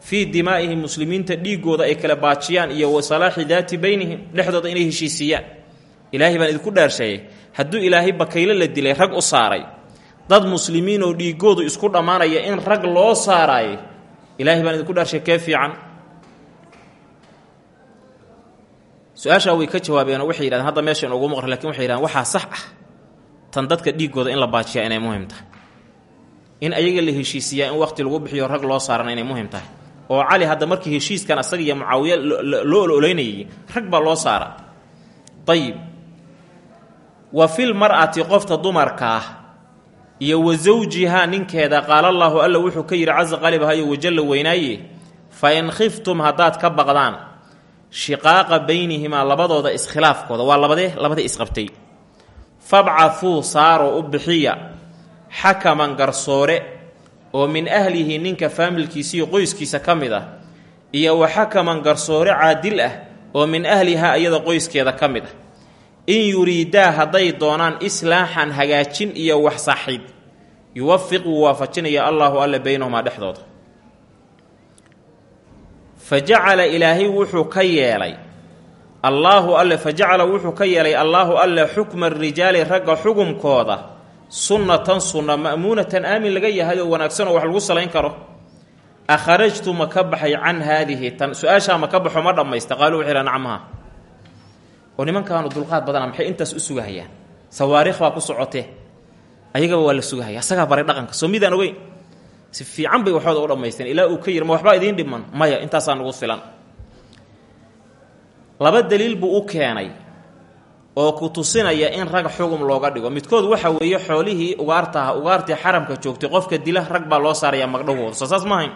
fii dimaa'ihim muslimiinta dhiigooda ay kala baajiyaan iyo wa salaaxi daati baynihim dhexdooda inay heshiisiiyaan ilaahay baan idinku dhaarsheeyey hadduu ilaahay bakayle la dilay rag u saaray dad muslimiin oo dhiigoodu isku dhammaanaya in rag loo saaraayo ilaahay baan idinku dhaarshay kee fiican? Su'aashaa way ka jawaabeenoo waxay yidhahdeen hadda meesha inugu maqra laakiin waxay yidhahdeen waxaa sax ah tan dadka dhiigooda in la baajiyaa inay muhiim tahay. In ayaga la heshiisiyaa in waqti lagu bixiyo rag loo saarana inay muhiim tahay. Oo cali hadda markii heshiiskan asaga iyo mucaawiya loo ololeynayay rag baa loo saara. Ayib wa fil mar'ati qofta dumarka ah iyo wa sawjihaa ninkeeda qaala allaahu alla wuxuu ka yidhi casa qalibahayo wajalla weynaaye fa in khiftum haddaad ka baqdaan shiqaaqa baynihimaa labadooda iskhilaafkooda waa labadee labada isqabtay. Fabcahuu saaro u bixiya xakaman garsoore oo min ahlihi ninka faamilkiisa iyo qoyskiisa ka mid ah iyo wa xakaman garsoore caadil ah oo min ahlihaa iyada qoyskeeda ka mid ah in yuriidaa hadday doonaan islaaxan hagaajin iyo wax saxid yuwafiq wuu waafajinaya allaahu alle baynahumaa dhexdooda. Fa jacala ilaahay wuxuu ka yeelay allaahu alle fa jacala wuxuu ka yeelay allaahu alle xukma rijaali ragga xukumkooda sunnatan sunna ma'muunatan aamin laga yahay oo wanaagsan oo wax lagu salayn karo. Akharajtu ma ka baxay can haadihi tan su'aashaa ma ka baxo ma dhammaysta qaaluu yidha nacmaha oo nimankaanu dulqaad badana maxay intaas u sugahayaan? Sawaariikh baa ku socotee. Ayagaba waa la sugahaya. Asagaa baray dhaqanka. Soo midaan ogeyn. Si fiican bay waxooda u dhammaysteen. Ilaa uu ka yiri ma waxbaa dhiman. Maya intaasaa nugu filan. Laba daliil buu u keenay oo ku tusinaya in rag xugum looga dhigo. Midkood waxa weeye xoolihii ugaartaha ugaartii xaramka joogtay qofka dila rag baa loo saarayaa magdhowooda saas maahayn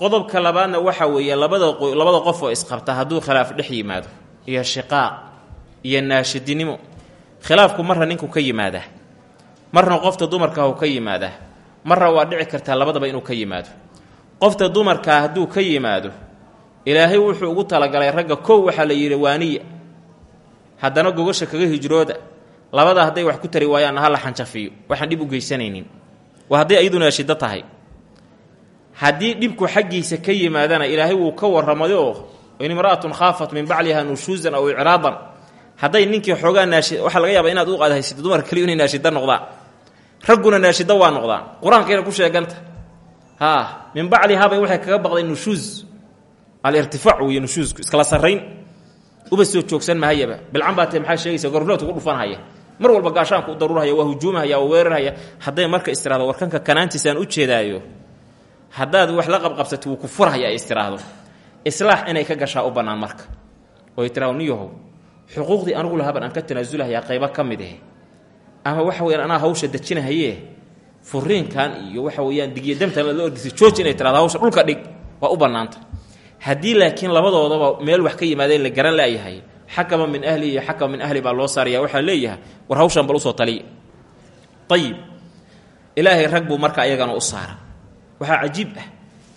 qodobka labaadna waxa weeye labada labada qof oo isqabta hadduu khilaaf dhex yimaado iyo shiqaaq iyo naashidinimo. Khilaafku marra ninku ka yimaadaa marna qofta dumarkaahu ka yimaadaa marra waa dhici kartaa labadaba inuu ka yimaado. Qofta dumarkaa hadduu ka yimaado ilaahay wuxuu ugu talagalay ragga kow waxaa la yidhi waaniya haddana gogasha kaga hijrooda labada hadday wax ku tari waayaanna ha la xanjafiyo waxaan dhib u geysanaynin. Waa hadday ayaduna shiddo tahay. Haddii dhibku xaggiisa ka yimaadana ilaahay wuu ka warramay in imra'atun khaafat min bacliha nushuusan aw icraadan hadday ninkii xoogaa waxaa laga yaaba inaad u qaadhaysid dumar kaliyu inay naashidda noqdaan. Ragguna naashidda waa noqdaan. Qur'aankayna ku sheeganta haa min baclihaabay waxay kaga baqday nushuus alirtifaac weeye nushuusku iskala sarrayn. Uba soo joogsan mahayaba bilcan baa tee maxaa sheegaysa gorfloodka ku dhufanhaya mar walba gaashaanku u waa hujuumahaya waa weerarhaya hadday marka istiraahdo warkanka kanaantiisaan u jeedaayo haddaad wax la qabqabsati wuu ku furhaya ay islaax inay ka gashaa u bannaan marka. Oo ay tiraahdo niyahow xuquuqdii lahaban aan ka tanaasulahayaa qaybo ka mid eh. Ama waxa weyaan anaa hawsha dejinahayee furiinkan iyo waxa weeyaan digiyo damta la ordisay jooji inay tirahdo hawsha dhulka dhig waa u bannaanta. Haddii laakiin labadoodaba meel wax ka yimaadeen la garan laayahay xakama min ahli iyo xakama min ahli baa loo saaraya waxaa leeyahay war hawshan bal u soo taliya. Ayib ilaahay rag marka ayagana u saara waxaa cajiib ah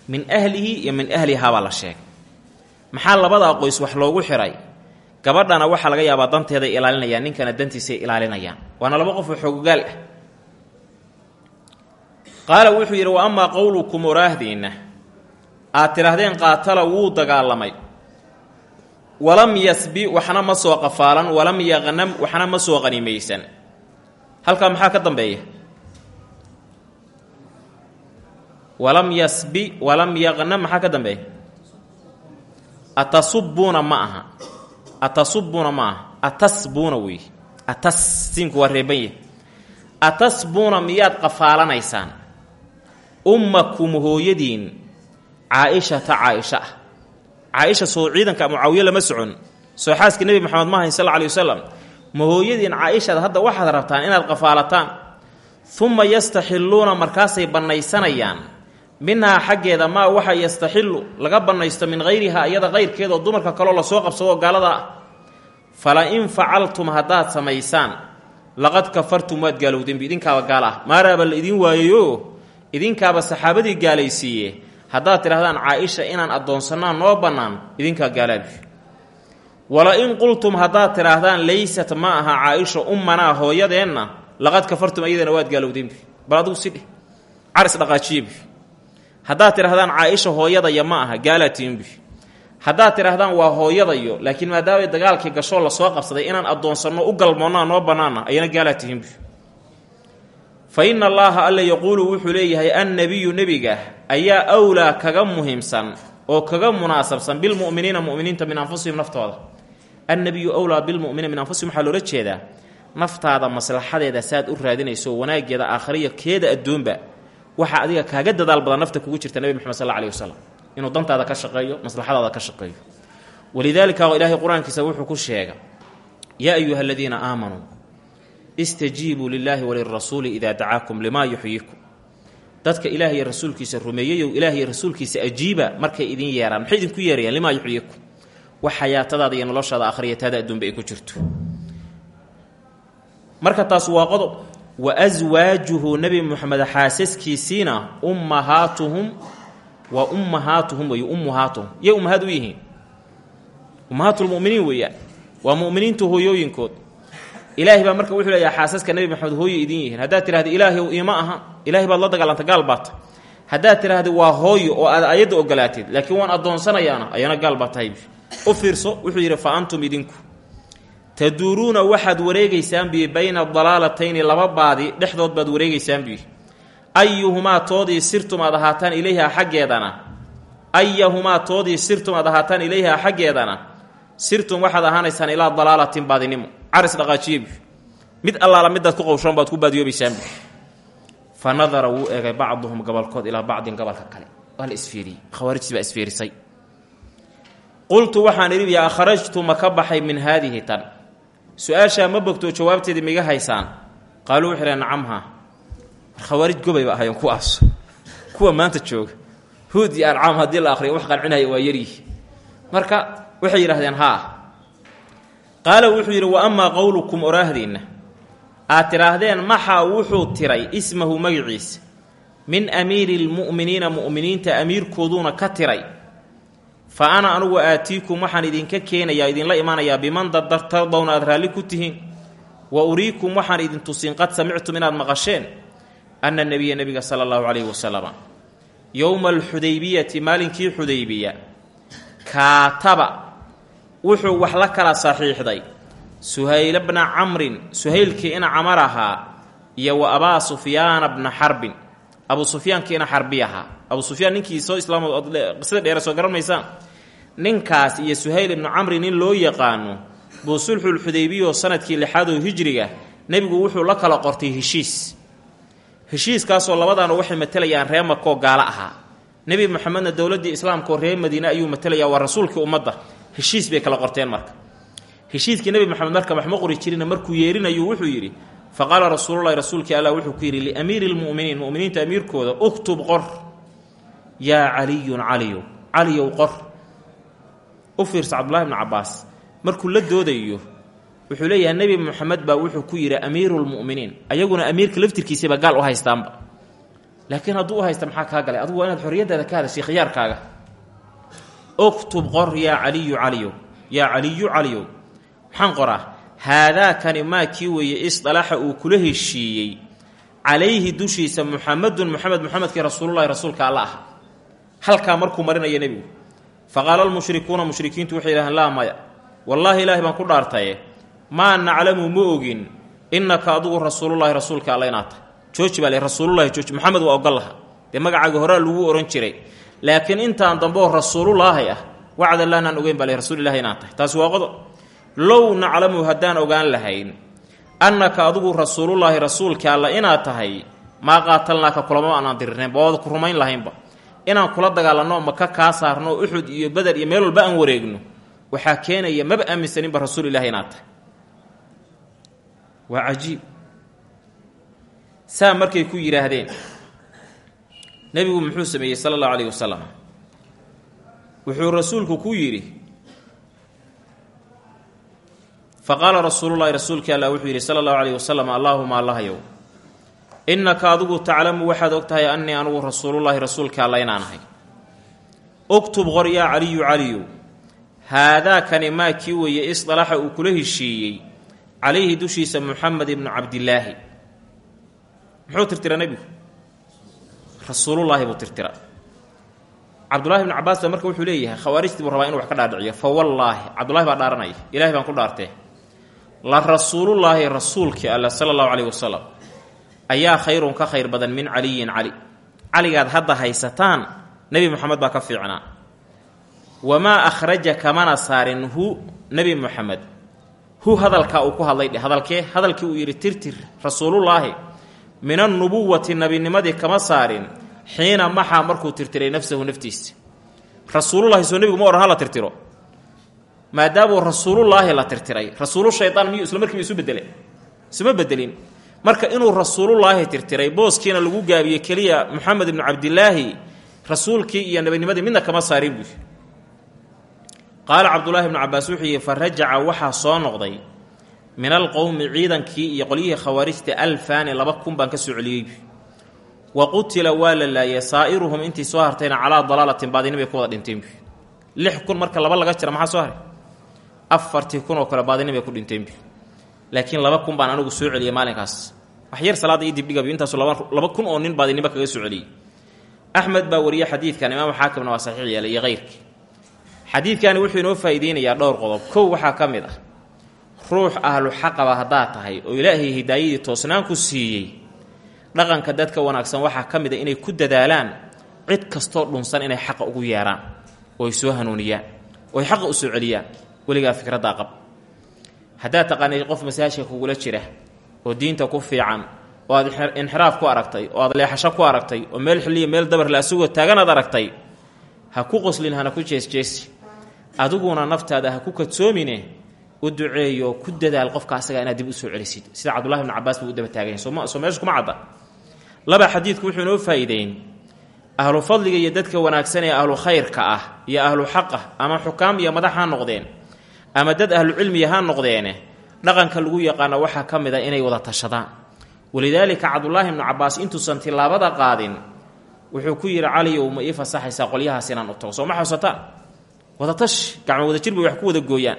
min ahlihi iyo min ahlihaa baa la sheegay maxaa labadaa qoys wax loogu xiray? Gabadhana waxaa laga yaabaa danteeday ilaalinayaan ninkana dantiisay ilaalinayaan. Waana laba qof oo xoogogaal ah. Qaala wuxuu yidhi wa amaa qowlukum oraahdiinna aad tidhaahdeen qaatala wuu dagaalamay. Walam yasbi waxna ma soo qafaalan walam yaqnam waxna ma soo qanimaysan. Halkaa maxaa ka dambeeya? Walam yasbi walam yaqnam maxaa ka dambeeya atasubbuuna ma aha. Atasubbuuna ma aha. Atasbuuna wey atas siinku waa reeban yahy atasbuuna miyaad qafaalanaysaan? Ummakum hooyadiin caa-ishata caa-isha ah. Caa-isha soo ciidanka mucaawiye lama socon. Soo xaaskii nebi moxamed ma hayn sal lla alay wasalam ma hooyadiin hadda waxaad rabtaan inaad qafaalataan? Uma yastaxilluuna markaasay bannaysanayaan minhaa xaggeeda maa waxa yastaxillu laga bannaysto min hayrihaa iyada qayrkeeda oo dumarka kaloo la soo qabsadoo gaalada. Fala in facaltum haddaad samaysaan laqad kafartum waad gaalowdeenbi idinkaaba gaal ah. Maaraaba la idin waayayo idinkaaba saxaabadii gaalaysiiye haddaad tidhahdaan caa-isha inaan addoonsannaan noo bannaan idinkaa gaalaabi wala in qultum haddaad tidhaahdaan laysat ma aha caa-isha ummanaa hooyadeenna laqad kafartum iyadana waad gaalowdeenbi bal adugu sidheh caris dhaqaajiyebi haddaad tidhahdaan caa-isha hooyadaya ma aha gaalaatiinbi haddaad tidhahdaan waa hooyadayo laakiin maadaamay dagaalkii gashoo la soo qabsaday inaan addoonsanno u galmoonnaa noo bannaana ayana gaalaa tihinbi fa inna allaaha alla yaquulu wuxuu leeyahay annebiyu nebiga ayaa wlaa kaga muhiimsan oo kaga munaasabsan bilmu'miniina mu'miniinta min anfusihim naftooda. Annebiyu wlaa bilmu'miniina min anfusihim waxaa loola jeedaa naftaada maslaxadeeda saaad u raadinayso wanaaggeeda aakhariya keeda adduunba waxaa adiga kaaga dadaal badan nafta kugu jirta nebi moxamed sal alih wasalam inuu dantaada ka shaqeeyo maslaxadaada ka shaqeeyo. Walidaalika ilaahay qur'aankiisa wuxuu ku sheega yaa ayuha aladiina aamanuu istajiibuu lilaahi walirasuuli idaa dacaakum limaa yuxyikum dadka ilaah rasuulkiisa rumeeyeyow ilaah rasuulkiisa ajiiba markay idin yeeraan maxay idinku yeerayaan? Limaa yuxyikum wax xayaatadaada iyo noloshaada akhriyataada adduunba ay ku jirto. Marka taas waa qodob wa aswaajuhu nebi moxamed xaasaskiisiina ummahaatuhum waa ummahaatuhum wey ummuhaatuhum. Yay ummahaad u yihiin? Ummahaatulmuminiin weeyaan waa muminiinta hooyooyinkood. Ilaahay baa marka wuxuu leeyaha xaasaska nebi maxamed hooyo idin yihiin. Haddaad tidhahda ilaahayow iima aha. Ilahay baad la dagaalanta gaal baata haddaad tidhaahda waa hooyo oo aad ayadda ogolaateed laakiin waan addoonsanayaana ayana gaal tahay. U fiirso wuxuu yidhi fa antum idinku taduuruuna waxaad wareegaysaan bi bayna dalaalatayni laba baadi dhexdood baad wareegaysaan bi ayuhumaa toodii sirtum aad ahaataan ilayhaa xaggeedana. Ayahumaa toodii sirtum aad ahaataan ilayhaa xaggeedana. Sirtum waxaad ahaanaysaan ilaa dalaalatin baadinimo. Caris dhaqaajiyebi mid allaala ku qowshoon baad ku baadiyoobaysaanbi fa nadara wuu eegay bacduhum gobolkood ilaa bacdin gobolka kale. Waa la isfiiriyey. Khawaarijtii baa isfiirisay. Qultu waxaan idhi yaa akhrajtu ma baxay min haadihi tan su'aashaa ma bogtoo jawaabteedii miga haysaan? Qaaluu wuxuu idha nacamha khawaarij gobay ba ahayen kuwaas. Kuwa maanta jooga. Huud iyo ancaam haddii la akhriyo wax qancinaya waa yaryihi marka waxay yidhahdeen haa. Qaala wuxuu yidhi wa amaa qowlukum oraahdiinna? Aad tidhaahdeen maxaa wuxuu tiray ismahu magiciisa min amiiri lmu'miniina mu'miniinta amiirkooduuna ka tiray fa ana anugu aatiikum waxaan idinka keenayaa idinla imaanayaa biman dadartardowna aad raalli ku tihiin. Wa uriikum waxaan idin tusin qad samictum inaad maqasheen ana nebiya nebiga sala allahu calayhi wasalama yowma alxudaybiyati maalinkii xudaybiya kaataba wuxuu wax la kala saxiixday. Suhayla bna camrin suhaylkii ina camar ahaa iyo wa abaa sufyaana bna xarbin abu sufyaankii ina xarbi ahaa abu sufyaan ninkii soo islaam qisada dheere soo garan ninkaas iyo suhayl ibnu camri nin loo yaqaano buu sulxulxudaybiya oo sannadkii lixaad oo hijriga nebigu wuxuu la kala qortay heshiis. Heshiiskaasoo labadaanu waxay matelayaan ree makoo gaalo ahaa. Nebi moxamedna dowladdii islaamka oo reer madiine ayuu matelayaa waa rasuulkii ummadda. Heshiis bay kala qorteen marka. Heshiiskii nebi moxamed marka waxma qori jirina markuu yeerinayu wuxuu yidhi fa qaala rasuululahi rasuulkii allah wuxuu ku yidhi liamiiri lmu'miniin mu'miniinta amiirkooda uktub qor yaa caliyun caliyow caliyow qor. U fiirsa cabdullahi bnu cabbaas. Markuu la doodayo wuxuu leeyahay nebi moxamed baa wuxuu ku yidhi amiiru lmu'miniin ayaguna amiirka laftirkiisaba gaal u haystaanba. Laakiin hadduu u haysta maxaa kaa galay? Adugu waa inaad xorriyaddaada ka hadashay khiyaarkaaga uktub qor yaa caliyu caliyow yaa caliyu caliyow maxaan qoraa? Haadaakani maa kii weeye isdalaxa uu kula heshiiyey. Calayhi dushiisa muxamedun muxamed muxamedkii rasuululahi rasuulka alla ah halkaa markuu marinaya nebigu. Fa qaala almushrikuuna mushrikiintu waxay yidhahdeen laa maya. Wallaahi ilaahay baan ku dhaartaye. Maa naclamu ma ogin. Innaka adugu rasuulullahi rasuulka alla inaad tahay. Jooji baa le rasuululahi jooji. Dee magacaaga horaa lagu ohan jiray. Laakiin intaan dambeoo rasuululaahi ah wacdan laanaan ogeyn baa le rasuulilahi inaad tahay. Waa qodob. Low naclamu haddaan ogaan lahayn annaka adugu rasuulullaahi rasuulka alla inaad tahay maa qaatalnaaka kulama aanaan ku rumayn lahaynba inaan kula dagaalanno maka kaa saarno uxud iyo beder iyo meel walba aan wareegno waxaa keenaya maba aaminsaninba rasuul ilahi inaad tahay. Waa cajiib. Saa markay ku yidhaahdeen nebigu muxuu sameeyey sala allahu calayhi wasalam wuxuu rasuulku ku yidhi fa qaala rasuululahi rasuulkii allah wuxuu yidhi sala allahu calayhi wasalam allaahuma allahayow innaka adigu taclamu waxaad og tahay annii anugu rasuulullaahi rasuulka alla inaan ahay. Uktub qor yaa caliyu. Caliyow haadaakani maa kii weeye isdalaxa uu kula heshiiyey calayhi dushiisa muxamed ibnu cabdilaahi muxuu tirtira nebigu? Rasuulullaahi buu tirtira. Cabdullahi ibnu cabaas baa marka wuxuu leeyahay khawaarijtii buu rabaa inu wax ka dhaadhiciyo. Fa wallaahi cabdullahi baa dhaaranaya. Ilahay baan ku dhaartee. La rasuulullaahi rasuulkii alla sala allahu calayhi wasalam ayaa khayrun ka khayr badan min caliyin cali. Caligaad hadda haysataan nebi moxamed baa ka fiicnaa. Wamaa akhraja kamana saarin hu nebi moxamed hu hadalkaa uu ku hadlay dhe hadalkee hadalkii uu yidhi tirtir rasuulullaahi min annubuwati nebinimadii kama saarin xiina maxaa markuu tirtiray nafsahu naftiisa? Rasuulullahi soo nebigu ma odhan hala tirtiro. Maadaamuu rasuulullaahi la tirtiray rasuulu shaydaan miyuu isla markiiba isu bedelay isuma bedelin marka inuu rasuulullaahi tirtiray booskiina lagu gaabiyey keliya moxamed ibnu cabdilaahi rasuulkii iyo nebinimadii midna kama saarin buu qaala cabdullaahi ibnu cabaas wuxuu yihi fa rajaca waxaa soo noqday min alqowmi ciidankii iyo qolyihii khawaarijta alfaani laba kun baan ka soo celiyey wa qutila waa la laayay saa'iruhum intii soo hartayna calaa dalaalatin baadinimay ku wada dhinteen lix kun marka laba laga jira maxaa soo haray? Afartii kun oo kale baadinimay ku dhinteen laakiin laba kun baan anigu soo celiyey maalinkaas. Wax yar salaada io dibdhigabi intaasu laba kun oo nin baadinimo kaga soo celiyey axmed baa wariye xadiidkan imaam xaakimna waa saxiix yeelay iyo keyrkii xadiidkani wuxuu inoo faa'iideynayaa dhowr qodob. Kow waxaa ka mid ah ruux ahlu xaqaba haddaad tahay oo ilaahay hidaayadii toosnaan ku siiyey dhaqanka dadka wanaagsan waxaa ka mid a inay ku dadaalaan cid kastoo dhunsan inay xaqa ugu yeeraan oo ay soo hanuuniyaan oo ay xaqa u soo celiyaan weligaa fikraddaa qab haddaad taqaanay qof masaajka kugula jira oo diinta ku fiican oo aad inxiraaf ku aragtay oo aad leexasho ku aragtay oo meel xilliya meel dabarle asagoo taaganaad aragtay ha ku qoslin hana ku jeesjeesi. Adiguna naftaada ha ku kadsoomine u duceeyo ku dadaal qofka asaga inaad dib u soo celisid. Sida cabdullahi ibnu cabaas buu u daba taaganya soo meesha kuma cadda. Laba xadiidku wuxuu inoo faa'iideyn. Ahlu fadliga iyo dadka wanaagsan ee ahlu khayrka ah iyo ahlu xaqa ama xukaam iyo madax ha noqdeen ama dad ahlu cilmiya ha noqdeene dhaqanka lagu yaqaano waxaa ka mid a inay wada tashadaan. Walidaalika cabdullaahi ibnu cabaas intuusan tilaabada qaadin wuxuu ku yidhi caliyow ma ii fasaxaysaa qolyahaas inaan u tago. Soo ma wadatashi gacmo wada jir bay wax ku wada gooyaan.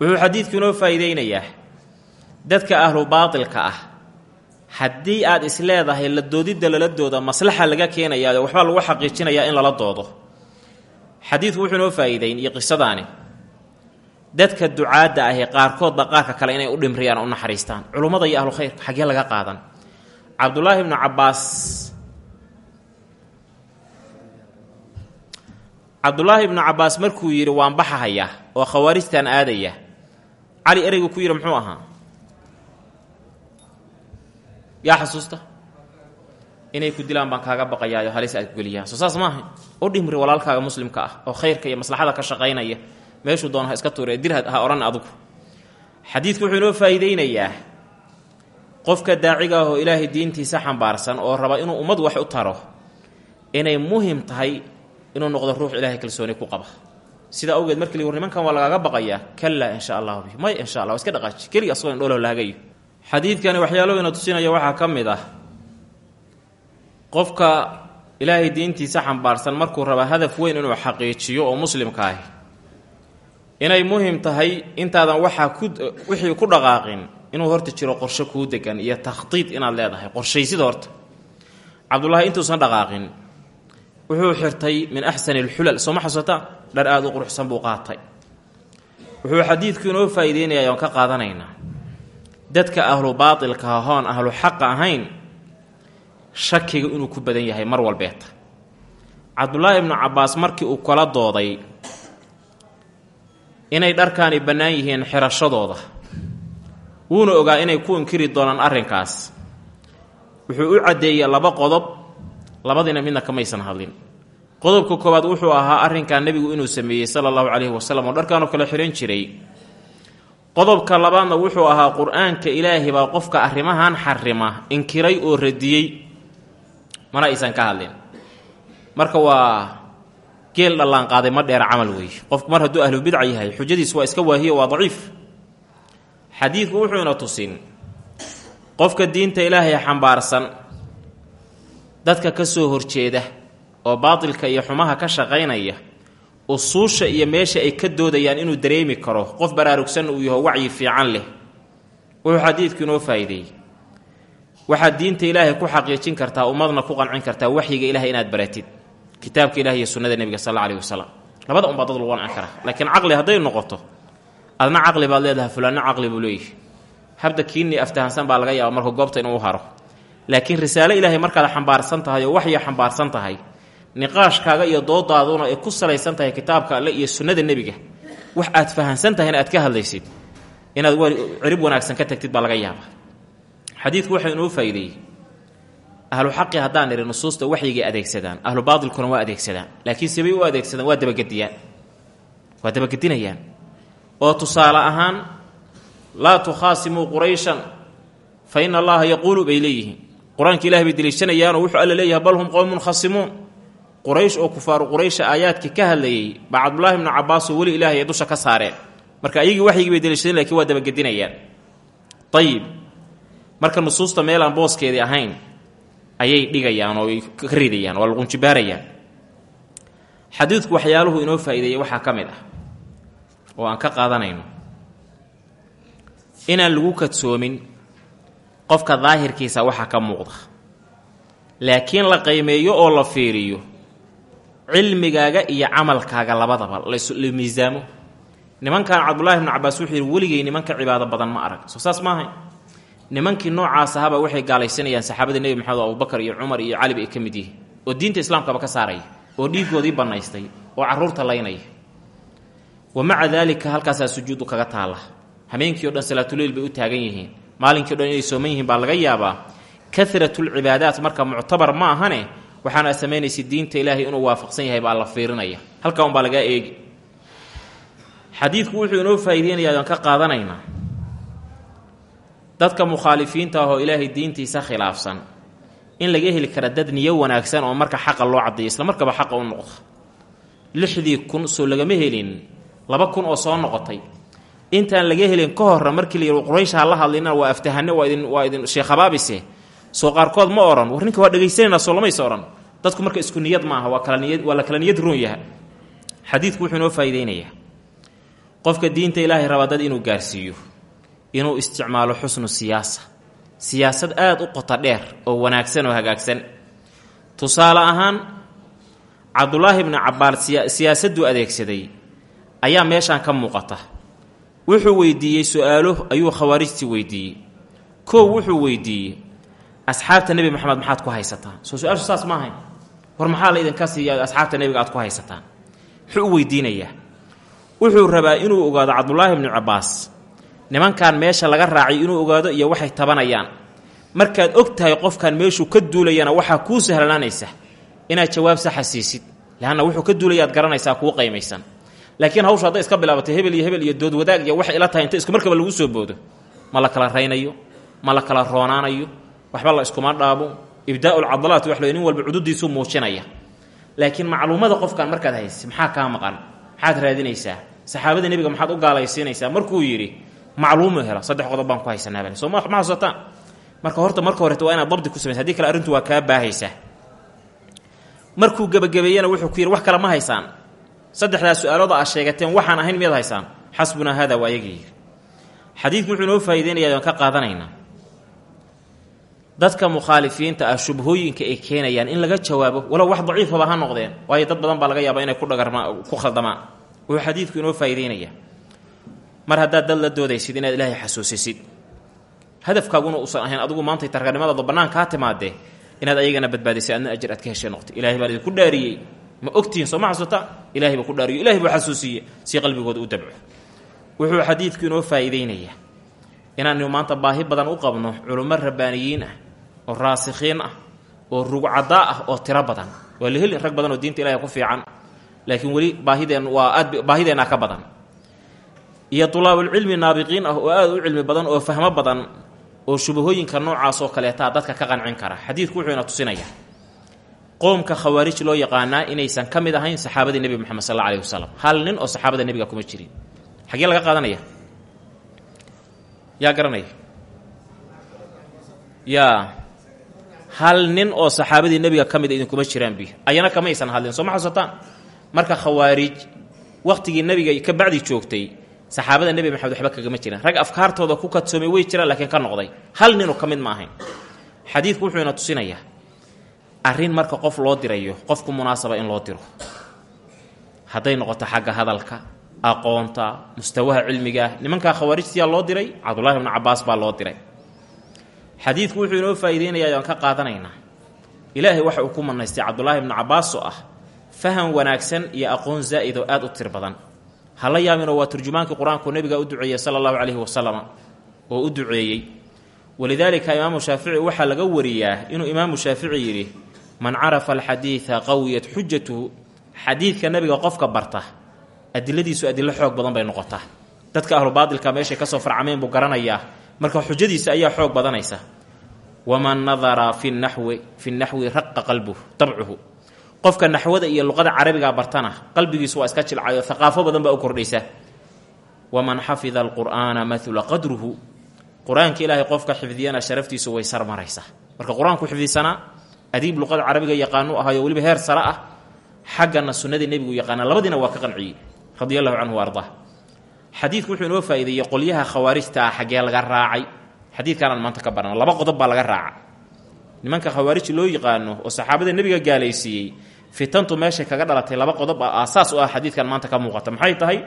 Wuxuu xadiidku inoo faa'iideynayaa dadka ahlu baatilka ah haddii aad is leedahay la doodidda lala dooda maslaxa laga keenayaa waxbaa lagu xaqiijinayaa in lala doodo. Xadiidku wuxuu inoo faa'iideyn qisadaani dadka ducaadda ahi qaarkoodba qaarka kale inay u dhimriyaan u naxariistaan. Culummada iyo ahlu khayrka xaggee laga qaadan? Cabdullaahi ibnu cabbaas. Cabdulaahi ibnu cabbaas markuu yidhi waan baxahayaa oo khawaarijtaan aadaya cali ereygu ku yidhi muxuu ahaa? Yaa xasuusta? Inay ku dilaan baan kaaga baqayaayo halis aad kugeliyaan soo saas maaha u dhimri walaalkaaga muslimka ah oo khayrka iyo maslaxada ka shaqaynaya meeshuu doona ha iska tuure dir ha odhan adugu. Xadiidku wuxuu inoo faa'iideynayaa qofka daaciga ah oo ilaahay diintiisa xambaarsan oo raba inuu ummad wax u taro inay muhiim tahay inuu noqdo ruux ilaahay kalsooni ku qaba. Sidaa awgeed markii war nimankan waa lagaaga baqayaa kalaa insha allahu bi. May insha allah waa iska dhaqaaji. Keliga asagoo indhoolo laagayo. Xadiidkani waxyaalo ina tusinaya waxaa ka mid ah. Qofka ilaahay diintiisa xambaarsan markuu raba hadaf weyn inuu xaqiijiyo oo muslimka ahi inay muhiim tahay intaadan waxaa wixii ku dhaqaaqin inuu horta jiro qorshe kuu degan iyo takhdiid inaad leedahay. Qorshaysida horta. Cabdullaahi intuusan dhaqaaqin wuxuu xirtay min axsani alxulal sooma xasuuta dhar aada u quruxsan buu qaatay. Wuxuu xadiidku inoo faa'iideynayaa oon ka qaadanaynaa dadka ahlu baatilka ahoon ahlu xaqa ahayn shakiga inuu ku badan yahay mar walbeeta. Cabdulaahi ibnu cabbaas markii uu kala dooday inay dharkaani bannaan yihiin xirashadooda. Wuuna ogaa inay ku inkiri doonaan arrinkaas. Wuxuu u caddeeyey laba qodob labadiina midna kamaysan hadlin. Qodobka koowaad wuxuu ahaa arrinkaa nebigu inuu sameeyey sala allahu calayhi wasalam oo dharkaanoo kale xihan jiray. Qodobka labaadna wuxuu ahaa qur'aanka ilaahi baa qofka arrimahan xarima inkiray oo radiyey. Mana aysan ka hadlin. Marka waa geel dhallaanqaaday ma dheera camal weeye qofku mar hadduu ahlu bidca yahay xujadiis waa iska waahiyo waa daciif. Xadiidku wuxuuna tusin. Qofka diinta ilaahay xambaarsan dadka ka soo horjeeda oo baatilka iyo xumaha ka shaqaynaya usuusha iyo meesha ay ka doodayaan inuu dareemi karo qof baraarugsan uu yaho wacyi fiican leh wuxuu xadiidku inoo faa'iideeyey waxaad diinta ilaahay ku xaqiijin kartaa ummadna ku qancin kartaa waxyiga ilahay inaad baratid kitaabka ilahi iyo sunnada nebiga sal alih wasalam labada unbaa dad lagu qancin karaa laakiin caqli hadday noqoto adna caqli baad leedahay fulaanna caqli buu leeyahy habda kiinii aftahansan baa laga yaaba marka goobta inuu haro. Laakiin risaalo ilaahay markaad xambaarsan tahay oo waxya xambaarsan tahay niqaashkaaga iyo doodaaduna ay ku salaysan tahay kitaabka alle iyo sunnada nebiga wax aad fahansan tahayna aad ka hadlaysid inaad cirib wanaagsan ka tagtid baa laga yaaba xadiidku waxaa inoo faa'iideeyey ahlu xaqi haddaan nidhi nusuusta waxyigay adeegsadaan ahlu baatilkuna waa adeegsadaan laakiin sibay u adeegsadaan waa dabagediyaan. Waa dabagedinayaan. Oo tusaale ahaan laa tukhaasimuu qurayshan fa ina allaha yaquulu bay leeyihiin. Qur'aanka ilahi bay deliishanayaanoo wuxuu alla leeyahay bal hum qowmun khasimuun. Quraysh oo kufaaru quraysha aayaadkii ka hadlayey baa cabdulaahi ibnu cabbaasoo weli ilaahay ay dusha ka saareen. Marka ayagii waxyigii bay deliishadeen lakiin waa dabagedinayaan. Ayib marka nusuusta meelaan booskeedii ahayn ayay dhigayaan oo ka ridayaan waa laqunjibaarayaan xadiidku waxyaaluhu inoo faa'iideeyey waxaa ka mid ah oo aan ka qaadanayno. Inaan lagu kadsoomin qofka daahirkiisa waxa ka muuqda. Laakiin la qiimeeyo oo la fiiriyo cilmigaaga iyo camalkaaga labadaba la miisaamo. Nimankan cabdulaahi ibnu cabaas wuxuu yidhi weligay nimanka cibaado badan ma arag soo saas maahay nimankii noocaas ahaba waxay gaalaysanayaan saxaabada nebi maxamed oo abubakar iyo cumar iyo caliba ay ka mid yihiin. Oo diinta islaamkaba ka saaraya oo dhiigoodii bannaystay oo carruurta laynaya wa maca daalika halkaasaa sujuudu kaga taalla. Hameenkii o dhan salaatuleil bay u taagan yihiin. Maalinkii o dhan inay sooman yihiin baa laga yaabaa karatulcibaadaat marka muctabar ma ahane waxaana samaynaysa diinta ilaahay inuu waafaqsan yahay baa la fiirinaya. Halkaa unbaa lagaa eegi. Xadiidku wuxuu inoo faa'iideynayaa aan ka qaadanaynaa dadka mukhaalifiinta ah oo ilaahay diintiisa khilaafsan. In laga heli kara dad niyo wanaagsan oo marka xaqa loo caddeeyo isla markaba xaqa u noqda lixdii kun soo lagama helin laba kun oo soo noqotay. Intaan laga helin ka horra markii la yidhi quraysh ha la hadlina waa aftahane waa idin waa idin sheekhabaabise soo qaarkood ma odhan war ninka waa dhegaysanayna soo lamaysa dadku marka isku niyad maaha waa kala niyad waa la kala niyad roon yaha xadiidku wuxuu inoo faa'iideynayaa qofka diinta ilaahay rabaa dad inuu gaarsiiyo inuu isticmaalo xusnu siyaasa. Siyaasad aada u qoto dheer oo wanaagsan oo hagaagsan. Tusaale ahaan cabdulaahi ibnu cabbaas siyaasadduu adeegsaday ayaa meeshaan ka muuqata. Wuxuu weydiiyey su'aalo ayuu khawaarijtii weydiiyey. Koow wuxuu weydiiyey asxaabta nebi moxamed maxaad ku haysataan? Soo su'aashu saas ma ahayn. War maxaa la idinka siiya asxaabta nebiga aad ku haysataan? Muxuu u weydiinayaa. Wuxuu rabaa inuu ogaado cabdulaahi bnu cabbaas nimankan meesha laga raacay inuu ogaado iyo waxay tabanayaan. Markaad og tahay qofkan meeshuu ka duulayana waxaa kuu sahlanaanaysa. Inaad jawaab saxa siisid leanna wuxuu ka duulayaad garanaysaa kuu qaymaysan laakiin hawshu hadday iska bilaabatay hebel iyo hebel iyo dood wadaag iyo waxay ila tahay inta isku markaba lagu soo boodo ma la kala raynayo ma la kala roonaanayo waxba la iskuma dhaabo. Ibdaa'ul cadalaat wax nin walba cududiisuu muujinaya. Laakiin macluumada qofkan markaad haysa maxaa kaa maqan? Maxaad raadinaysaa? Saxaabada nebiga maxaad u gaalaysiinaysaa? Markuu yidhi macluumu helo saddex qodob baan ku haysanaa bale soo ma xasuusataan marka horta marka horeta waa inaad dabdi ku samaysa haddii kale arrintu waa kaa baahaysaa markuu gebagabeeyena wuxuu ku yidhi wax kale ma haysaan. Saddexdaas su'aalooda aad sheegateen waxaan ahayn miyaad haysaan. Xasbunaa hada waa ayagii yidhi wuxuu inoo faa'ideynaya ka qaadanaynaa. Dadka mukhaalifiinta ah shubhooyinka ay keenayaan in laga jawaabo walow wax daciifaba ha noqdeen waayo dad badan baa laga yaabaa inay ku dhagarma ku khaldamaan wuxuu xadiidku inoo faa'ideynaya mar haddaad dad la doodaysid inaad ilaahay xasuusisid. Hadafkaaguna uusan ahayn adigu maantay targanimadaada bannaan kaa timaadee inaad ayagana badbaadisay adna ajir aad ka heshay noqtay ilahay baa idinku dhaariyey. Ma ogtihiin soo ma xasuuta baa ku dhaariyo ilahay buu xasuusiye si qalbigooda u dabco. Wuxuu xadiidku inoo faa'iideynayaa inaanu maanta baahi badan u qabno culummo rabbaaniyiin ah oo raasikhiin ah oo rugcadaa ah oo tiro badan. Waa la heli rag badan oo diinta ilahay ku fiican. Laakiin weli baahideen waa aad baahideennaa ka badan iyo tulaabulcilmi naabiqiin ah oo aad u cilmi badan oo fahmo badan oo shubahooyinka noocaas oo kaleetaa dadka ka qancin kara. Xadiidku wuxuu ina tusinayaa qoomka khawaarij loo yaqaanaa inaysan ka mid ahayn saxaabadii nebi moxamed sal alla alih wasalam hal nin oo saxaabada nebiga kuma jirin. Xagee laga qaadanaya? Yaa garanaya? Yaa. Hal nin oo saxaabadii nebiga ka mida idinkuma jiraan bi? Ayana kamaysan hadlin soo ma marka khawaarij wakhtigii nebiga ka bacdi joogtay saxaabada nebi maxamed waxba kagama jiraan rag afkaartooda ku kadsoomay way jiraan laakiin ka noqday. Hal ninoo ka mid ma ahayn xadiidku wuxuu ina tusinayaa arrin marka qof loo dirayo qofku munaasaba in loo diro. Hadday noqoto xagga hadalka aqoonta mustawaha cilmigaah nimankaa khawaarijtiyaa loo diray cabdullahi bnu cabaas baa loo diray. Xadiidku wuxuu inoo faa'iideynayaa aan ka qaadanaynaa. Ilaahay waxa uu ku manaystay cabdulaahi bnu cabaas oo ah faham wanaagsan iyo aqoon zaa'id oo aad u tir badan hala yaabinoo waa turjumaankii qur'aanku nebiga u duceeyey sala allahu calayhi wasalam oo u duceeyey. Walidaalika imaamu shaafici waxaa laga wariyaa inuu imaamu shaafici yidhi man carafa alxadiida qawiyat xujatuhu xadiidka nebiga qofka barta adiladiisu adilo xoog badan bay noqotaa dadka ahlubaatilka meeshay ka soo farcameen buu garanayaa marka xujadiisa ayaa xoog badanaysa. Waman nadara fi naxwi fi naxwi raqa qalbuhu dabcuhu qofka naxwada iyo luqada carabiga bartana qalbigiisu waa iska jilcayo haqaafo badan baa u kordhaysa. Waman xafida alqur'aana maula qadruhu qur'aanka ilaahay qofka xifdiyana sharaftiisu way sarmaraysaa marka qur'aanku adiib luqada carabiga yaqaanu ahayo weliba heer sare ah xaggana sunnadii nebigu yaqaana labadiina waa ka qanciyey radi canhu wa xadiidku wuxuu inoo faa'iideeyey qolyaha khawaarijta ah xaggee laga raacay. Xadiidkaanaan maanta ka barana laba qodob baa laga raaca nimanka khawaarij loo yaqaano oo saxaabada nebiga gaalaysiiyey fitantu meeshay kaga dhalatay laba qodob ah aasaas u ah xadiidkan maanta ka muuqata. Maxay tahay?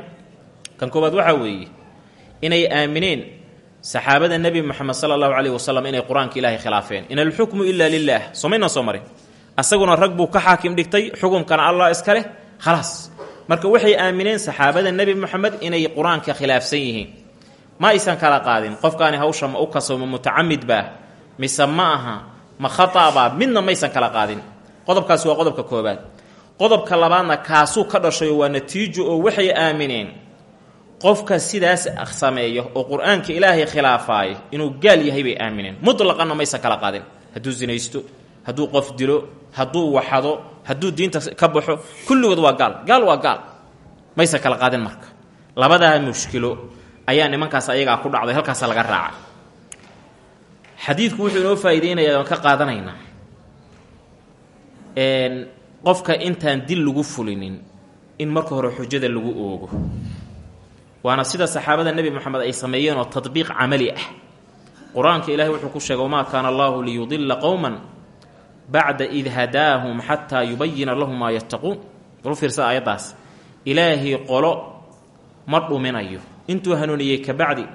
Kan koowaad waxaa weeye inay aamineen saxaabada nebi moxamed sala allahu caleyhi wasalam inay qur'aanka ilaahay khilaafeen. In alxukmu ila lilah somaynaan soo marin. Asaguna rag buu ka xaakim dhigtay xukumkana allah iska leh khalaas marka waxay aamineen saxaabada nebi moxamed inay qur'aanka khilaafsan yihiin. Ma aysan kala qaadin. Qofkaani hawsha ma u kasoma mutacamid baa mise ma aha ma khatabaa midna maysan kala qaadin qodobkaasi waa qodobka koobaad qodobka labaadna kaasuu ka dhashayo waa natiijo oo waxay aamineen. Qofka sidaas sameeyo oo qur'aanka ilaahay khilaafaaya inuu gaal yahay bay aamineen. Mutlaqanna maysan kala qaadin. Hadduu sinaysto hadduu qof dilo hadduu waxado hadduu diinta ka baxo kulligood waa gaal. Gaal waa gaal. Maysan kala qaadin marka. Labadaa mushkilo ayaa nimankaas ayagaa ku dhacday halkaasa laga raaca. Xadiidku wuxuu inoo faa'iideynayaa ka qaadanaynaa qofka intaan dil lagu fulinin in marka hore xujada lagu oogo. Waana sida saxaabada nebi moxamed ay sameeyeen oo tadbiiq camali ah. Qur'aanka ilaahay wuxuu ku sheegay wamaa kaana allahu liyudila qowman bacda id hadaahum xataa yubayina lahum maa yattaquun. Balu fiirsada aayaddaas. Ilaahay qolo ma dhuminayo. Intuu hanuuniyey kabacdi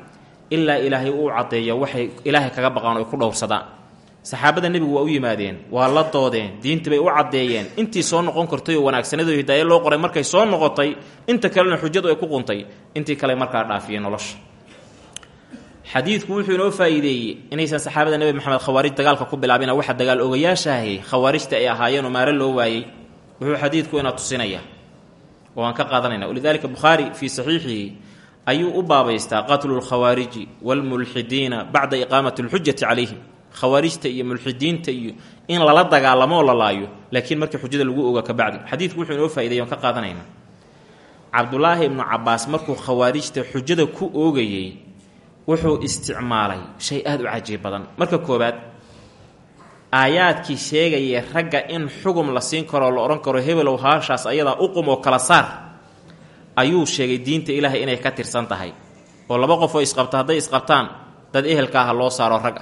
ilaa ilaahay uu caddeeyo waxay ilaahay kaga baqaan oy ku dhowrsadaan saxaabada nebigu waa u yimaadeen waa la doodeen diintii bay u caddeeyeen. Intii soo noqon kartay oo wanaagsanadoo hidaaye loo qoray markay soo noqotay inta kalena xujadu ay ku quntay intii kale markaa dhaafiyeen nolosha. Xadiidku wuxuu inoo faa'iideeyey inaysan saxaabada nebi maxamed khawaarij dagaalka ku bilaabina waxa dagaal ogayaashaahi khawaarijta ay ahaayeen oo maare loo waayey wuxuu xadiidku ina tusinaya. Oo aan ka qaadanayna walidaalika bukhaari fii saxiixihi ayuu u baabaystaa qatlu lkhawaariji waalmulxidiina bacda iqaamati alxujati calayhim khawaarijta iyo mulxidiinta iyo in lala dagaalamo oo la laayo laakiin markii xujada lagu oga ka bacdi. Xadiidku wuxuu inoo faa'ideeyey aan ka qaadanayna. Cabdulaahi ibnu cabaas markuu khawaarijta xujada ku oogayey wuxuu isticmaalay shay aada u cajiib badan. Marka koobaad aayaadkii sheegayay ragga in xugum la siin karoo la odhan karo hebelow haashaas ayadaa uqum oo kala saar ayuu sheegay diinta ilaahay inay ka tirsan tahay. Oo laba qof oo isqabta hadday isqabtaan dad ehelka ah loo saaro rag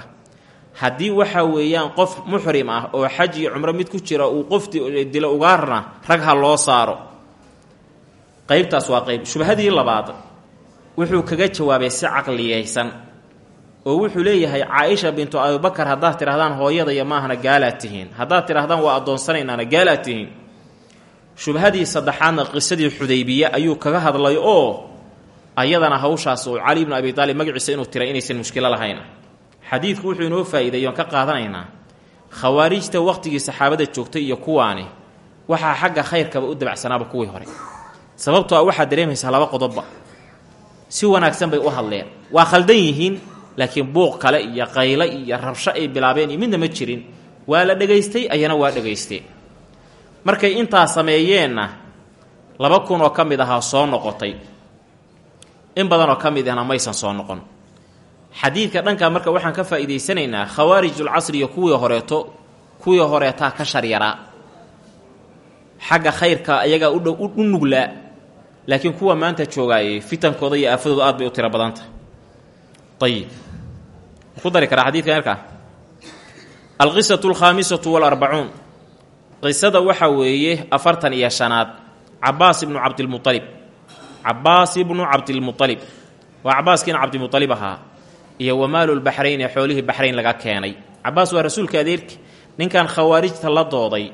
haddii waxa weeyaan qof muxrim ah oo xaj iyo cumro mid ku jira uu qofti dilo ugaarna rag ha loo saaro. Qaybtaas waa qayb. Shubhadii labaad wuxuu kaga jawaabay si caqliyaysan oo wuxuu leeyahay caaisha bintu abubakar haddaad tidhahdaan hooyadaya maahana gaalaad tihiin. Haddaad tidhahdaan waa addoonsanaynaana gaalaad tihiin. Shubhadii saddexaadna qisadii xudaybiye ayuu kaga hadlay oo ayadana hawshaas uu cali ibnu abi taalib magaciisa inuu tiray inaysan mushkilo lahayn xadiidku wuxuu inoo faa'iideeyo aan ka qaadanaynaa. Khawaarijta waqtigii saxaabada joogtay iyo kuwaani waxaa xagga khayrkaba u dabacsanaaba kuwii hore. Sababtoo ah waxaad dareemaysaa laba qodobba. Si wanaagsan bay u hadleen. Waa khaldan yihiin laakiin buuq kale iyo qayle iyo rabsho ay bilaabeen iyo midna ma jirin. Waa la dhegaystay ayana waa dhegaysteen markay intaa sameeyeenna laba kun oo ka mid ahaa soo noqotay. In badanoo ka mid ahna maysan soo noqon xadiidka dhankaa marka waxaan ka faa'iidaysanaynaa khawaarijul casri iyo kuwii horeeto kuwii horeetaa ka sharyaraa xagga khayrka ayagaa udhow u nuglaa laakiin kuwa maanta joogaayey fitankooda iyo aafadooda aad bay u tiro badanta. Ayib ku dari karaa xadiidka markaa alqisatu alkhaamisatu waalarbacuun qisada waxaa weeye afartan iyo shanaad. Cabaas ibnu cabdilmualib cabaas ibnu cabdilmualib waa cabaaskiina cabdimualib ahaa iyo wamaalulbaxrayn ee xoolihii baxrayn laga keenay. Cabaas waa rasuulka adeerki. Ninkan khawaarijta la dooday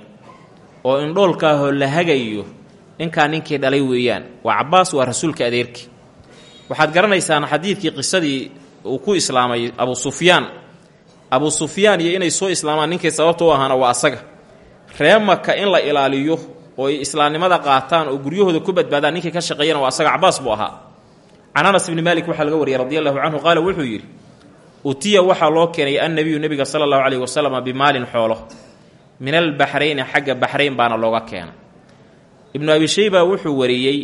oo indhoolkaahoo la hagayo ninkaa ninkii dhalay weeyaan waa cabaas waa rasuulka adeerki. Waxaad garanaysaan xadiidkii qisadii uu ku islaamay abu sufyaan. Abu sufyaan iyo inay soo islaamaan ninkay sababta u ahaana waa asaga. Ree maka in la ilaaliyo oo ay islaamnimada qaataan oo guryahooda ku badbaadaan ninkii ka shaqeeyana waa asaga cabaas buu ahaa can anas ibni maalik waxaa laga wariyay radi allahu canhu qaala wuxuu yidhi utiya waxaa loo keenay annabiyu nebiga sala allahu caleyhi wasalam bimaalin xoolo. Min albaxrayni xagga baxrayn baana looga keena. Ibnu abi shayba wuxuu wariyey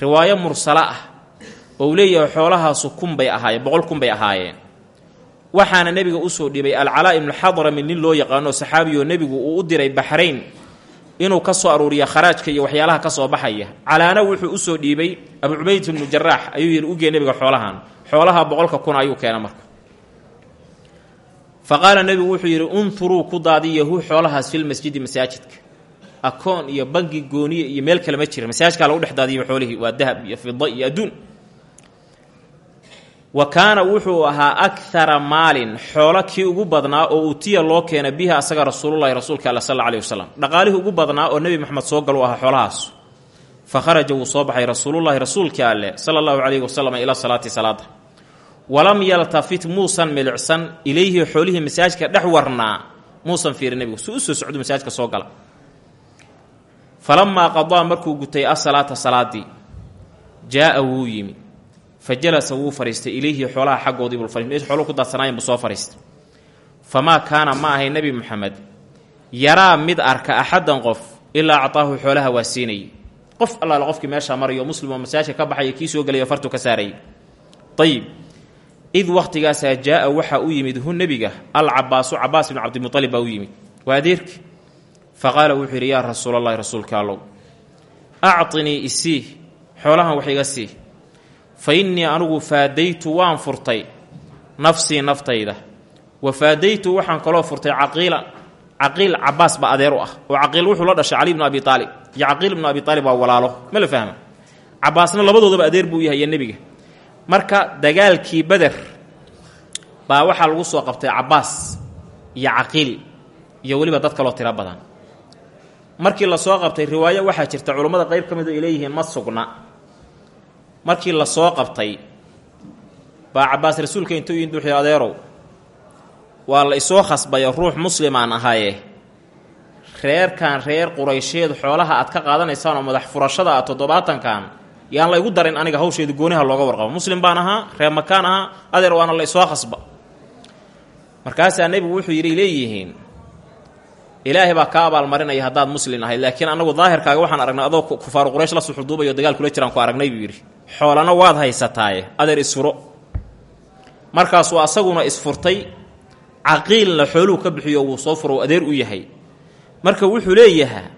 riwaayo mursalo ah oo uu leeyahay xoolahaasu kun bay ahaayeen boqol kun bay ahaayeen. Waxaana nebiga u soo dhibay alcalaa ibnu xadrami nin loo yaqaano saxaabiyo nebigu uu u diray baxrayn inuu ka soo aruuriya kharaajka iyo waxyaalaha ka soo baxaya. Calaana wuxuu u soo dhiibay abu cubayd ibnu jaraax ayuu yidhi ugee nebiga xoolahan. Xoolaha boqolka kun ayuu keena marka. Fa qaala nebigu wuxuu yidhi unturuu ku daadiyahu xoolahaas filmasjidi masaajidka. Akoon iyo bangi gooniye iyo meel kale ma jira. Masaajidkaa lagu dhex daadiyo xoolihii waa dahab iyo fida iyo adduun wa kaana wuxuu ahaa akara maalin xoolo kii ugu badnaa oo utiya loo keena bihi asaga rasuululahi rasuulka alla sal alih wasalam dhaqaalihii ugu badnaa oo nebi moxamed soo gal u ahaa xoolahaas. Fa kharaja wuu soo baxay rasuululahi rasuulkii alleh sala allahu calayhi wasalam ila salaati salaada. Walam yaltafit muusan milicsan ilayhi xoolihii masaajidka dhex warnaa muusan fiirin nebigu. Si u soo socdu masaajidka soo gala. Falamaa qadaa markuu gutay asalaata salaadii jaa'a wuu yimid fa jalasa wuu fadhiistay ilayhi xoolaha xaggoodii buu fadhiistay meesha xooluhu ku daadsanaayeen buu soo fadhiistay famaa kaana ma ahay nebi moxamed yaraa mid arka axaddan qof ilaa actaahu xoolaha waa siinayay. Qof allaale qofkii meeshaa marayo muslim oo masaajka ka baxaya kii soo gelaya fartu ka saarayay ayib id wakhtigaasaa jaa'a waxaa u yimid hu nebiga alcabaasu cabaas bnu cabdimualib baa u yimid. Waa adeerki fa qaala wuxuu yidhi yaa rasuulalahi rasuulka allow actinii isii xoolahan wax iga sii fa innii anugu faadaytu waan furtay nafsii naftayda. Wa faadaytu waxaan kaloo furtay caqiilan caqiil cabaas ba adeer u ah oo caqiil wuxuu la dhashay cali bnu abi aalib iyo caqiil ibnu abi aalib waa walaalo ma la fahma cabaasna labadoodaba adeer buu yahay iyo nebiga. Marka dagaalkii beder baa waxaa lagu soo qabtay cabaas iyo caqiil iyo weliba dad kaloo tiro badan. Markii la soo qabtay riwaayo waxaa jirta culummada qayb ka mid ay leeyihiin ma sugna markii la soo qabtay baa cabaas rasuulka intuu ii duuxi adeerow waa la isoo khasbayo ruux muslimaan ahaye reerkan reer quraysheed xoolaha aad ka qaadanaysaan oo madax furashada ah toddobaatankan yaan la igu darin aniga hawsheedu gooniha looga warqabo. Muslim baan ahaa reer makaan ahaa adeer waana la isoo khasba. Markaasaa nebigu wuxuu yidhi leeyihiin ilaahay baa kaa abaalmarinaya haddaad muslin ahayd laakiin annagu daahirkaaga waxaan aragnay adoo kufaaru quraysh la suxuduubayo dagaal kula jiraan ku aragnay buu yidhi xoolana waad haysataaye adeer isfuro. Markaasuu asaguna isfurtay caqiilna xooluhu ka bixiyo wuu soo furo adeer u yahay. Marka wuxuu leeyahaa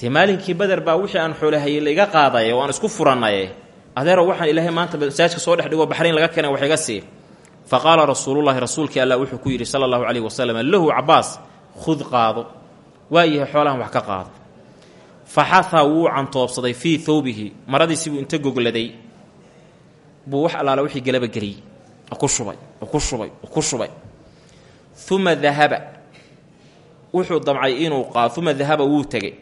dee maalinkii beder baa wixii aan xoolahayay laiga qaadaye oo aan isku furanaye. Adeero waxaan ilaahay maanta masaajka soo dhex dhigo laga keenay wax iga sii. Fa qaala rasuulullaahi rasuulkii allah wuxuu ku yidhi sala allahu calayhi wasalam lahu cabaas khud qaado waayahay xoolahan wax ka qaado. Fa xahaa wuu cantoobsaday fii thawbihi maradiisibuu inta gogladay buu wax allaala wixii galaba geliyey. Ku shubay ku shubay ku shubay. Uma dahaba wuxuu damcay inuu qaado. Uma dahaba wuu tegey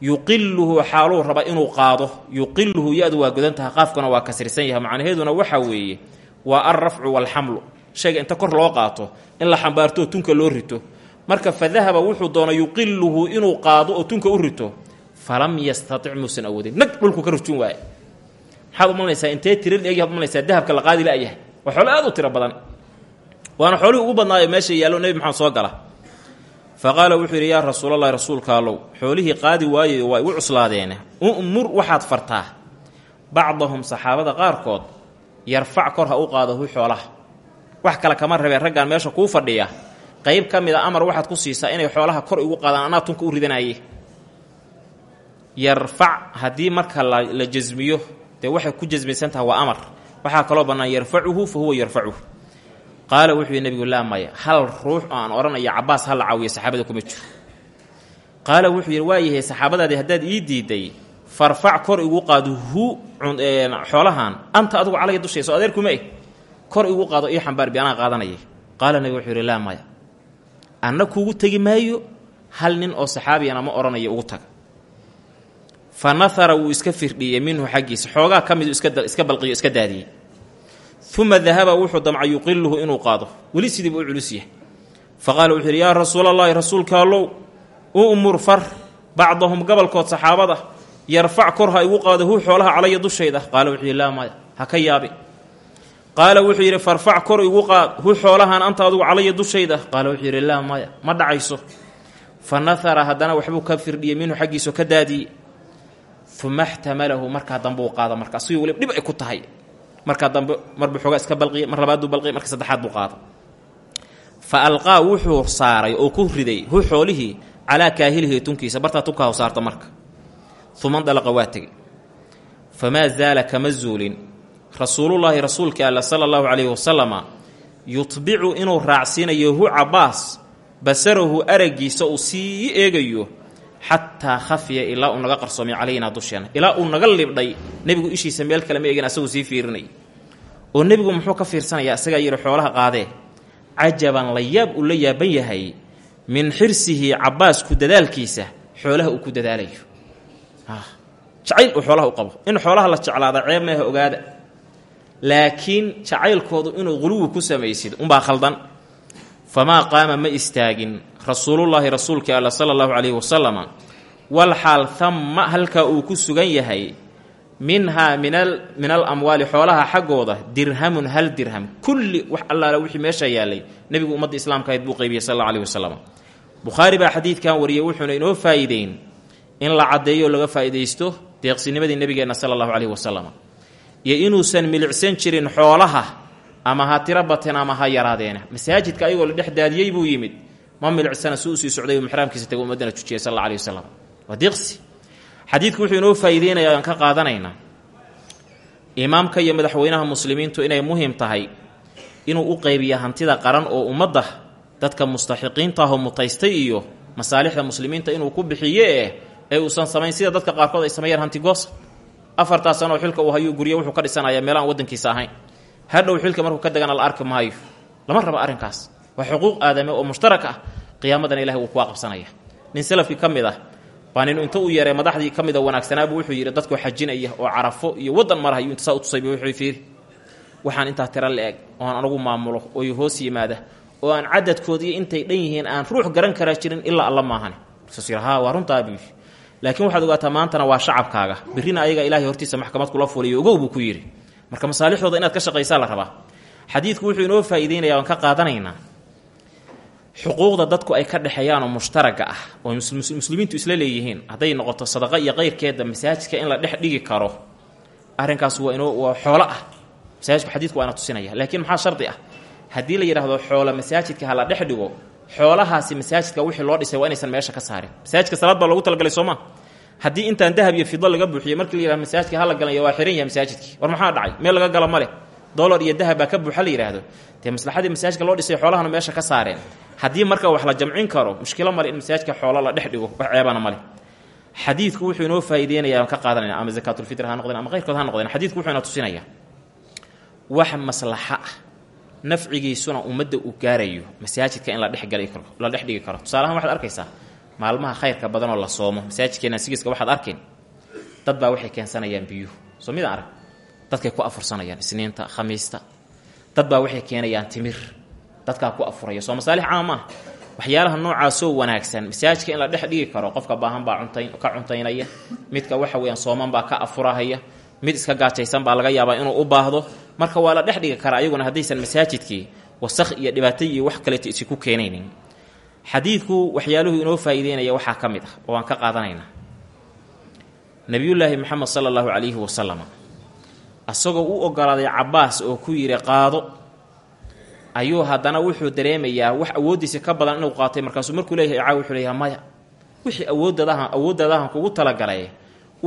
yuqiluhu xaaluu raba inuu qaado. Yuqiluhu ya-du waa godan taha qaafkuna waa kasrisan yahay. Macnaheeduna waxa weeye waa alrafcu walxamlu shayga inta kor loo qaato in la xambaartoo tunka loo rito marka fa dahaba wuxuu doonay yuqiluhu inuu qaado oo tunka u rito. Falam yastatic muusan awoodin. Nag dhulku ka rujun waaye. Maxaad umalanaysaa intee tira eegi ad umalanaysaa dahabka la qaadi la-yahay waa xoolo aad u tiro badan. Waana xoolihii ugu badnaayo meesha yaallo nebi maxamed soo gala. Fa qaala wuxuu yidhi yaa rasuulallahi rasuulka allow xoolihii qaadi waayayo waa igu cuslaadeene umur waxaad fartaa. Bacdahum saxaabada qaarkood yarfac kor ha u qaado hu xoolaha. Wax kale kama rabee raggaan meesha kuu fadhiya qayb ka mid amar waxaad ku siisaa inay xoolaha kor igu qaadaan anaa u ridanaye yarfac haddii marka la jasmiyo dee waxay ku jasmaysan tahay waa amar. Waxaa kaloo bannaan yarfacuhu fa huwa yarfacuhu qaala wuxuu yidhi nebigu laa hal ruux aan odhanaya cabaas ha la saxaabada kuma jiro. Qaala wuxuu yidhi saxaabadaadii haddaad ii diiday farfac kor igu qaado hu xoolahan anta adugu calaya dushayso adeer kuma eg. Kor igu qaado ii xambaar bi anaa qaadanayay qaala nebigu wuxuu yidhi anna kuugu tegi maayo hal nin oo saxaabiyana ma odhanaya ugu taga. Fa nahara wuu iska firdhiyey minhu xaggiisa xoogaa ka midu iska balqiyo iska daadiyey. Uma dahaba wuxuu damcay yuqiluhu inuu qaado. Weli sidiibu u culus yahay. Fa qaala wuxuu yidhi yaa rasuulallaahi rasuulka allow umur far bacdahum gobolkood saxaabada yarfac kor ha igu qaado hu xoolaha calaya dushayda. Qaala wuxuu yidhi laa maya ha ka yaabi qaala wuxuu yidhi farfac kor igu qaad hu xoolahan anta adugu calaya dushayda qaala wuxuu yidhi laa maya ma dhacayso. Fa nahara haddana waxbuu ka firdhiyey minhu xaggiisao ka daadiyey. Uma xtamalahu markaa dambe uu qaada marka asigoo weliba dhib ay ku tahay. Markaa dambe marbuu xoogaa iska balqiyay mar labaad buu balqiyay marka saddexaad buu qaada fa alqaa wuxuu saaray oo ku riday hu xoolihii calaa kaahilihi tunkiisa bartaa tunkaa saarta marka. Uma ndalaqa waa tegey. Famaa zaala kama zuulin rasuulullaahi rasuulka alla sala allahu calayhi wasalama yutbicu inuu raacsiinayo hu cabaas basarahu araggiisa uu sii eegayo xataa khafiya ilaa uu naga qarsoomay calaynaa dusheena. Ilaa uu naga libdhay nebigu ishiisa meel kale ma eegin asaguu sii fiirinay. Oo nebigu muxuu ka fiirsanayaa isagaa yidhi xoolaha qaadee cajaban la yaab uu la yaaban yahay min xirsihi cabaas ku dadaalkiisa xoolaha uu ku dadaalayo. Jacayl uu xoolaha u qabo. In xoolaha la jeclaada ceeb meeha ogaada laakiin jacaylkoodu inuu quluwi ku samaysid unbaa khaldan. Famaa qaama ma istaagin. Rasuulullaahi rasuulka alla sala allahu calayhi wasalama wal xaal tamma halkaa uu ku sugan yahay minhaa min al amwaali xoolaha xaggooda dirhamun hal dirham. Kulli wax allaala wixii meesha yaallay nebigu ummadda islaamka ahayd buu qaybiyey sal alla alayhi wasalam bukhaari baa xadiidkan wariyey wuxuuna inoo faa'iideyn in la caddeeyo laga faa'iidaysto deeqsinimadii nebigeenna sala allahu calayhi wasalam iyo inuusan milicsan jirin xoolaha ama ha tiro bateen ama ha yaraadeena masaajidka ayagoo la dhex daadiyey buu yimid. Ma milicsana si u sii socday mixraamkiisa tago ummaddana tujiyay sal alla alih wasalam waa wuxuu inoo faa'iideynaya aan ka qaadanaynaa imaamka iyo madaxweynaha muslimiintu inay muhiim tahay inuu u qaybiya hantida qaran oo ummadda dadka mustaxiqiinta ahoo mutaystay iyo masaalixda muslimiinta inuu ku bixiye eh ee uusan samayn. Sida dadka qaarkood ay sameeyaan hantigoosa afartaas sanoo xilka uu hayuu guryo wuxuu ka dhisanaya meel aan waddankiisa ahayn. Hadhow xilka markuu ka degana la arki maayo lama rabo arrinkaas. Waa xuquuq aadame oo mushtarak ah. Qiyaamadana ilahay wuu kuwa qabsanaya nin salafkii ka mid ah baa inta u yeeray madaxdii ka mid a wanaagsanaabu wuxuu yidhi dadkoo xajinaya oo carafo iyo waddan marahayu inta saa u tusayba wuxuu fiiri waxaan intaa tira la-eg oo aan anagu maamulo oo hoos yimaada oo aan cadadkoodii intay dhan yihiin aan ruux garan karaa jirin ilaa alla haa waa runtaa buu yidhi laakiin waxaad ogaataa maantana waa shacabkaaga. Birrina ayaga ilaahay hortiisa maxkamad kula fuliyo ogow buu ku yidhi. Marka masaalixdooda inaad ka shaqaysaa la rabaa. Xadiidku wuxuu inoo faa'iideynaya waan ka qaadanaynaa. Xuquuqda dadku ay ka dhexeeyaanoo mushtaraga ah oo muslimiintu isla leeyihiin hadday noqoto sadaqa iyo qayrkeeda masaajidka in la dhex dhigi karo arrinkaas waa inoo waa xoolo ah. Masaajidku xadiidku waa ina tusinaya. Laakiin maxaa shardi ah? Haddii la yidhaahdo xoolo masaajidka ha la dhex dhigo xoolahaasi masaajidka wixii loo dhisay waa inaysan meesha ka saarin. Masaajidka salaad baa loogu talagalay sooma haddii intaan dahab iyo fidlo laga buuxiyo markii la yihahdo masaajidka hala galanya waa xiran yahay masaajidkii war maxaa dhacay? Meel laga gala ma leh. Iyo dahab ka buuxa la yidhaahdo. Dee maslaxadii masaajidka loo dhisay xoolahana meesha ka saareen. Haddii marka wax la jamcin karo mushkilo male in masaajidka xoolo la dhex wax ceebana male xadiidku wuxuu inoo faa'iideynaya aan ka qaadanayna ama zakaatulfitr ha noqdeen ama qayrkood ha noqdeen. Xadiidku wuxuu ina tusinaya wax maslaxa ah nafcigiisuna ummadda uu gaarayo masaajidka in la dhexgali karo la dhex dhigi karo. Tusaalahaan waxaad arkaysaa maalmaha khayrka badanoo la soomo masaajidkeena sigiiska waxaad arkeen dad baa waxay keensanayaan biyuhu. Soo arag dadkay ku afursanayaan isniinta khamiista. Dad baa waxay keenayaan timir dadkaa ku afuraya. Soo masaalix caam ah waxyaalaha noocaasoo wanaagsan masaajidka in la dhex karo qofka baahan baa cuntayn ka cuntaynaya midka waxa weeyaan sooman baa ka afurahaya mid iska gaajaysan baa laga yaabaa inuu u baahdo. Marka waa la dhex dhigi karaa ayaguna haddaysan masaajidkii wasakh iyo dhibaato iyo wax kaleeto isi ku keenaynin. Xadiidku waxyaaluhu inoo faa'iideynaya waxaa ka mid ah oo aan ka qaadanaynaa nebiyullaahi moxamed sala allahu calayhi wasalam asagoo u ogolaaday cabbaas oo ku yidhi qaado. Ayuu haddana wuxuu dareemayaa wax awooddiisa ka badan inuu qaatay markaasuu markuu leeyahay caaw wuxuu leeyahay maya. Wixii awoodadaha awoodadahan kugu talagalay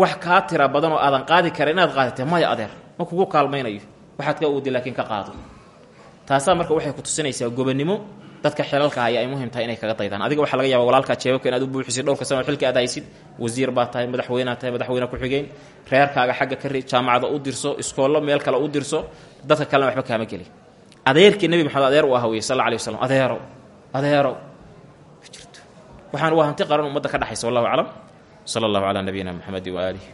wax kaa tira badan oo aadan qaadi kara inaad qaadatee maya adeer. Ma kugu kaalmaynayo. Waxaad ka awoodday laakiin ka qaado. Taasaa marka waxay ku tusinaysaa gobonnimo dadka xilalka haya ay muhiim tahay inay kaga daydaan. Adiga waxaa laga yaaba walaalkaa jeebabka inaad u buuxisid dhowrka sano xilka aad haysid. Wasiir baa tahay madaxweyneaa tahay madaxweyne ku-xigeen reerkaaga xagga ka ri jaamacada u dirso iskoollo meel kale u dirso. Dadka kalena waxba kaama geli. Adeerkii nebi maxamed adeer u aha wey sal alla alay jirto waxaan waa qaran ummadda ka dhexaysa wallahu aclam sala allahu calaa nabiyina maxamedi waaalih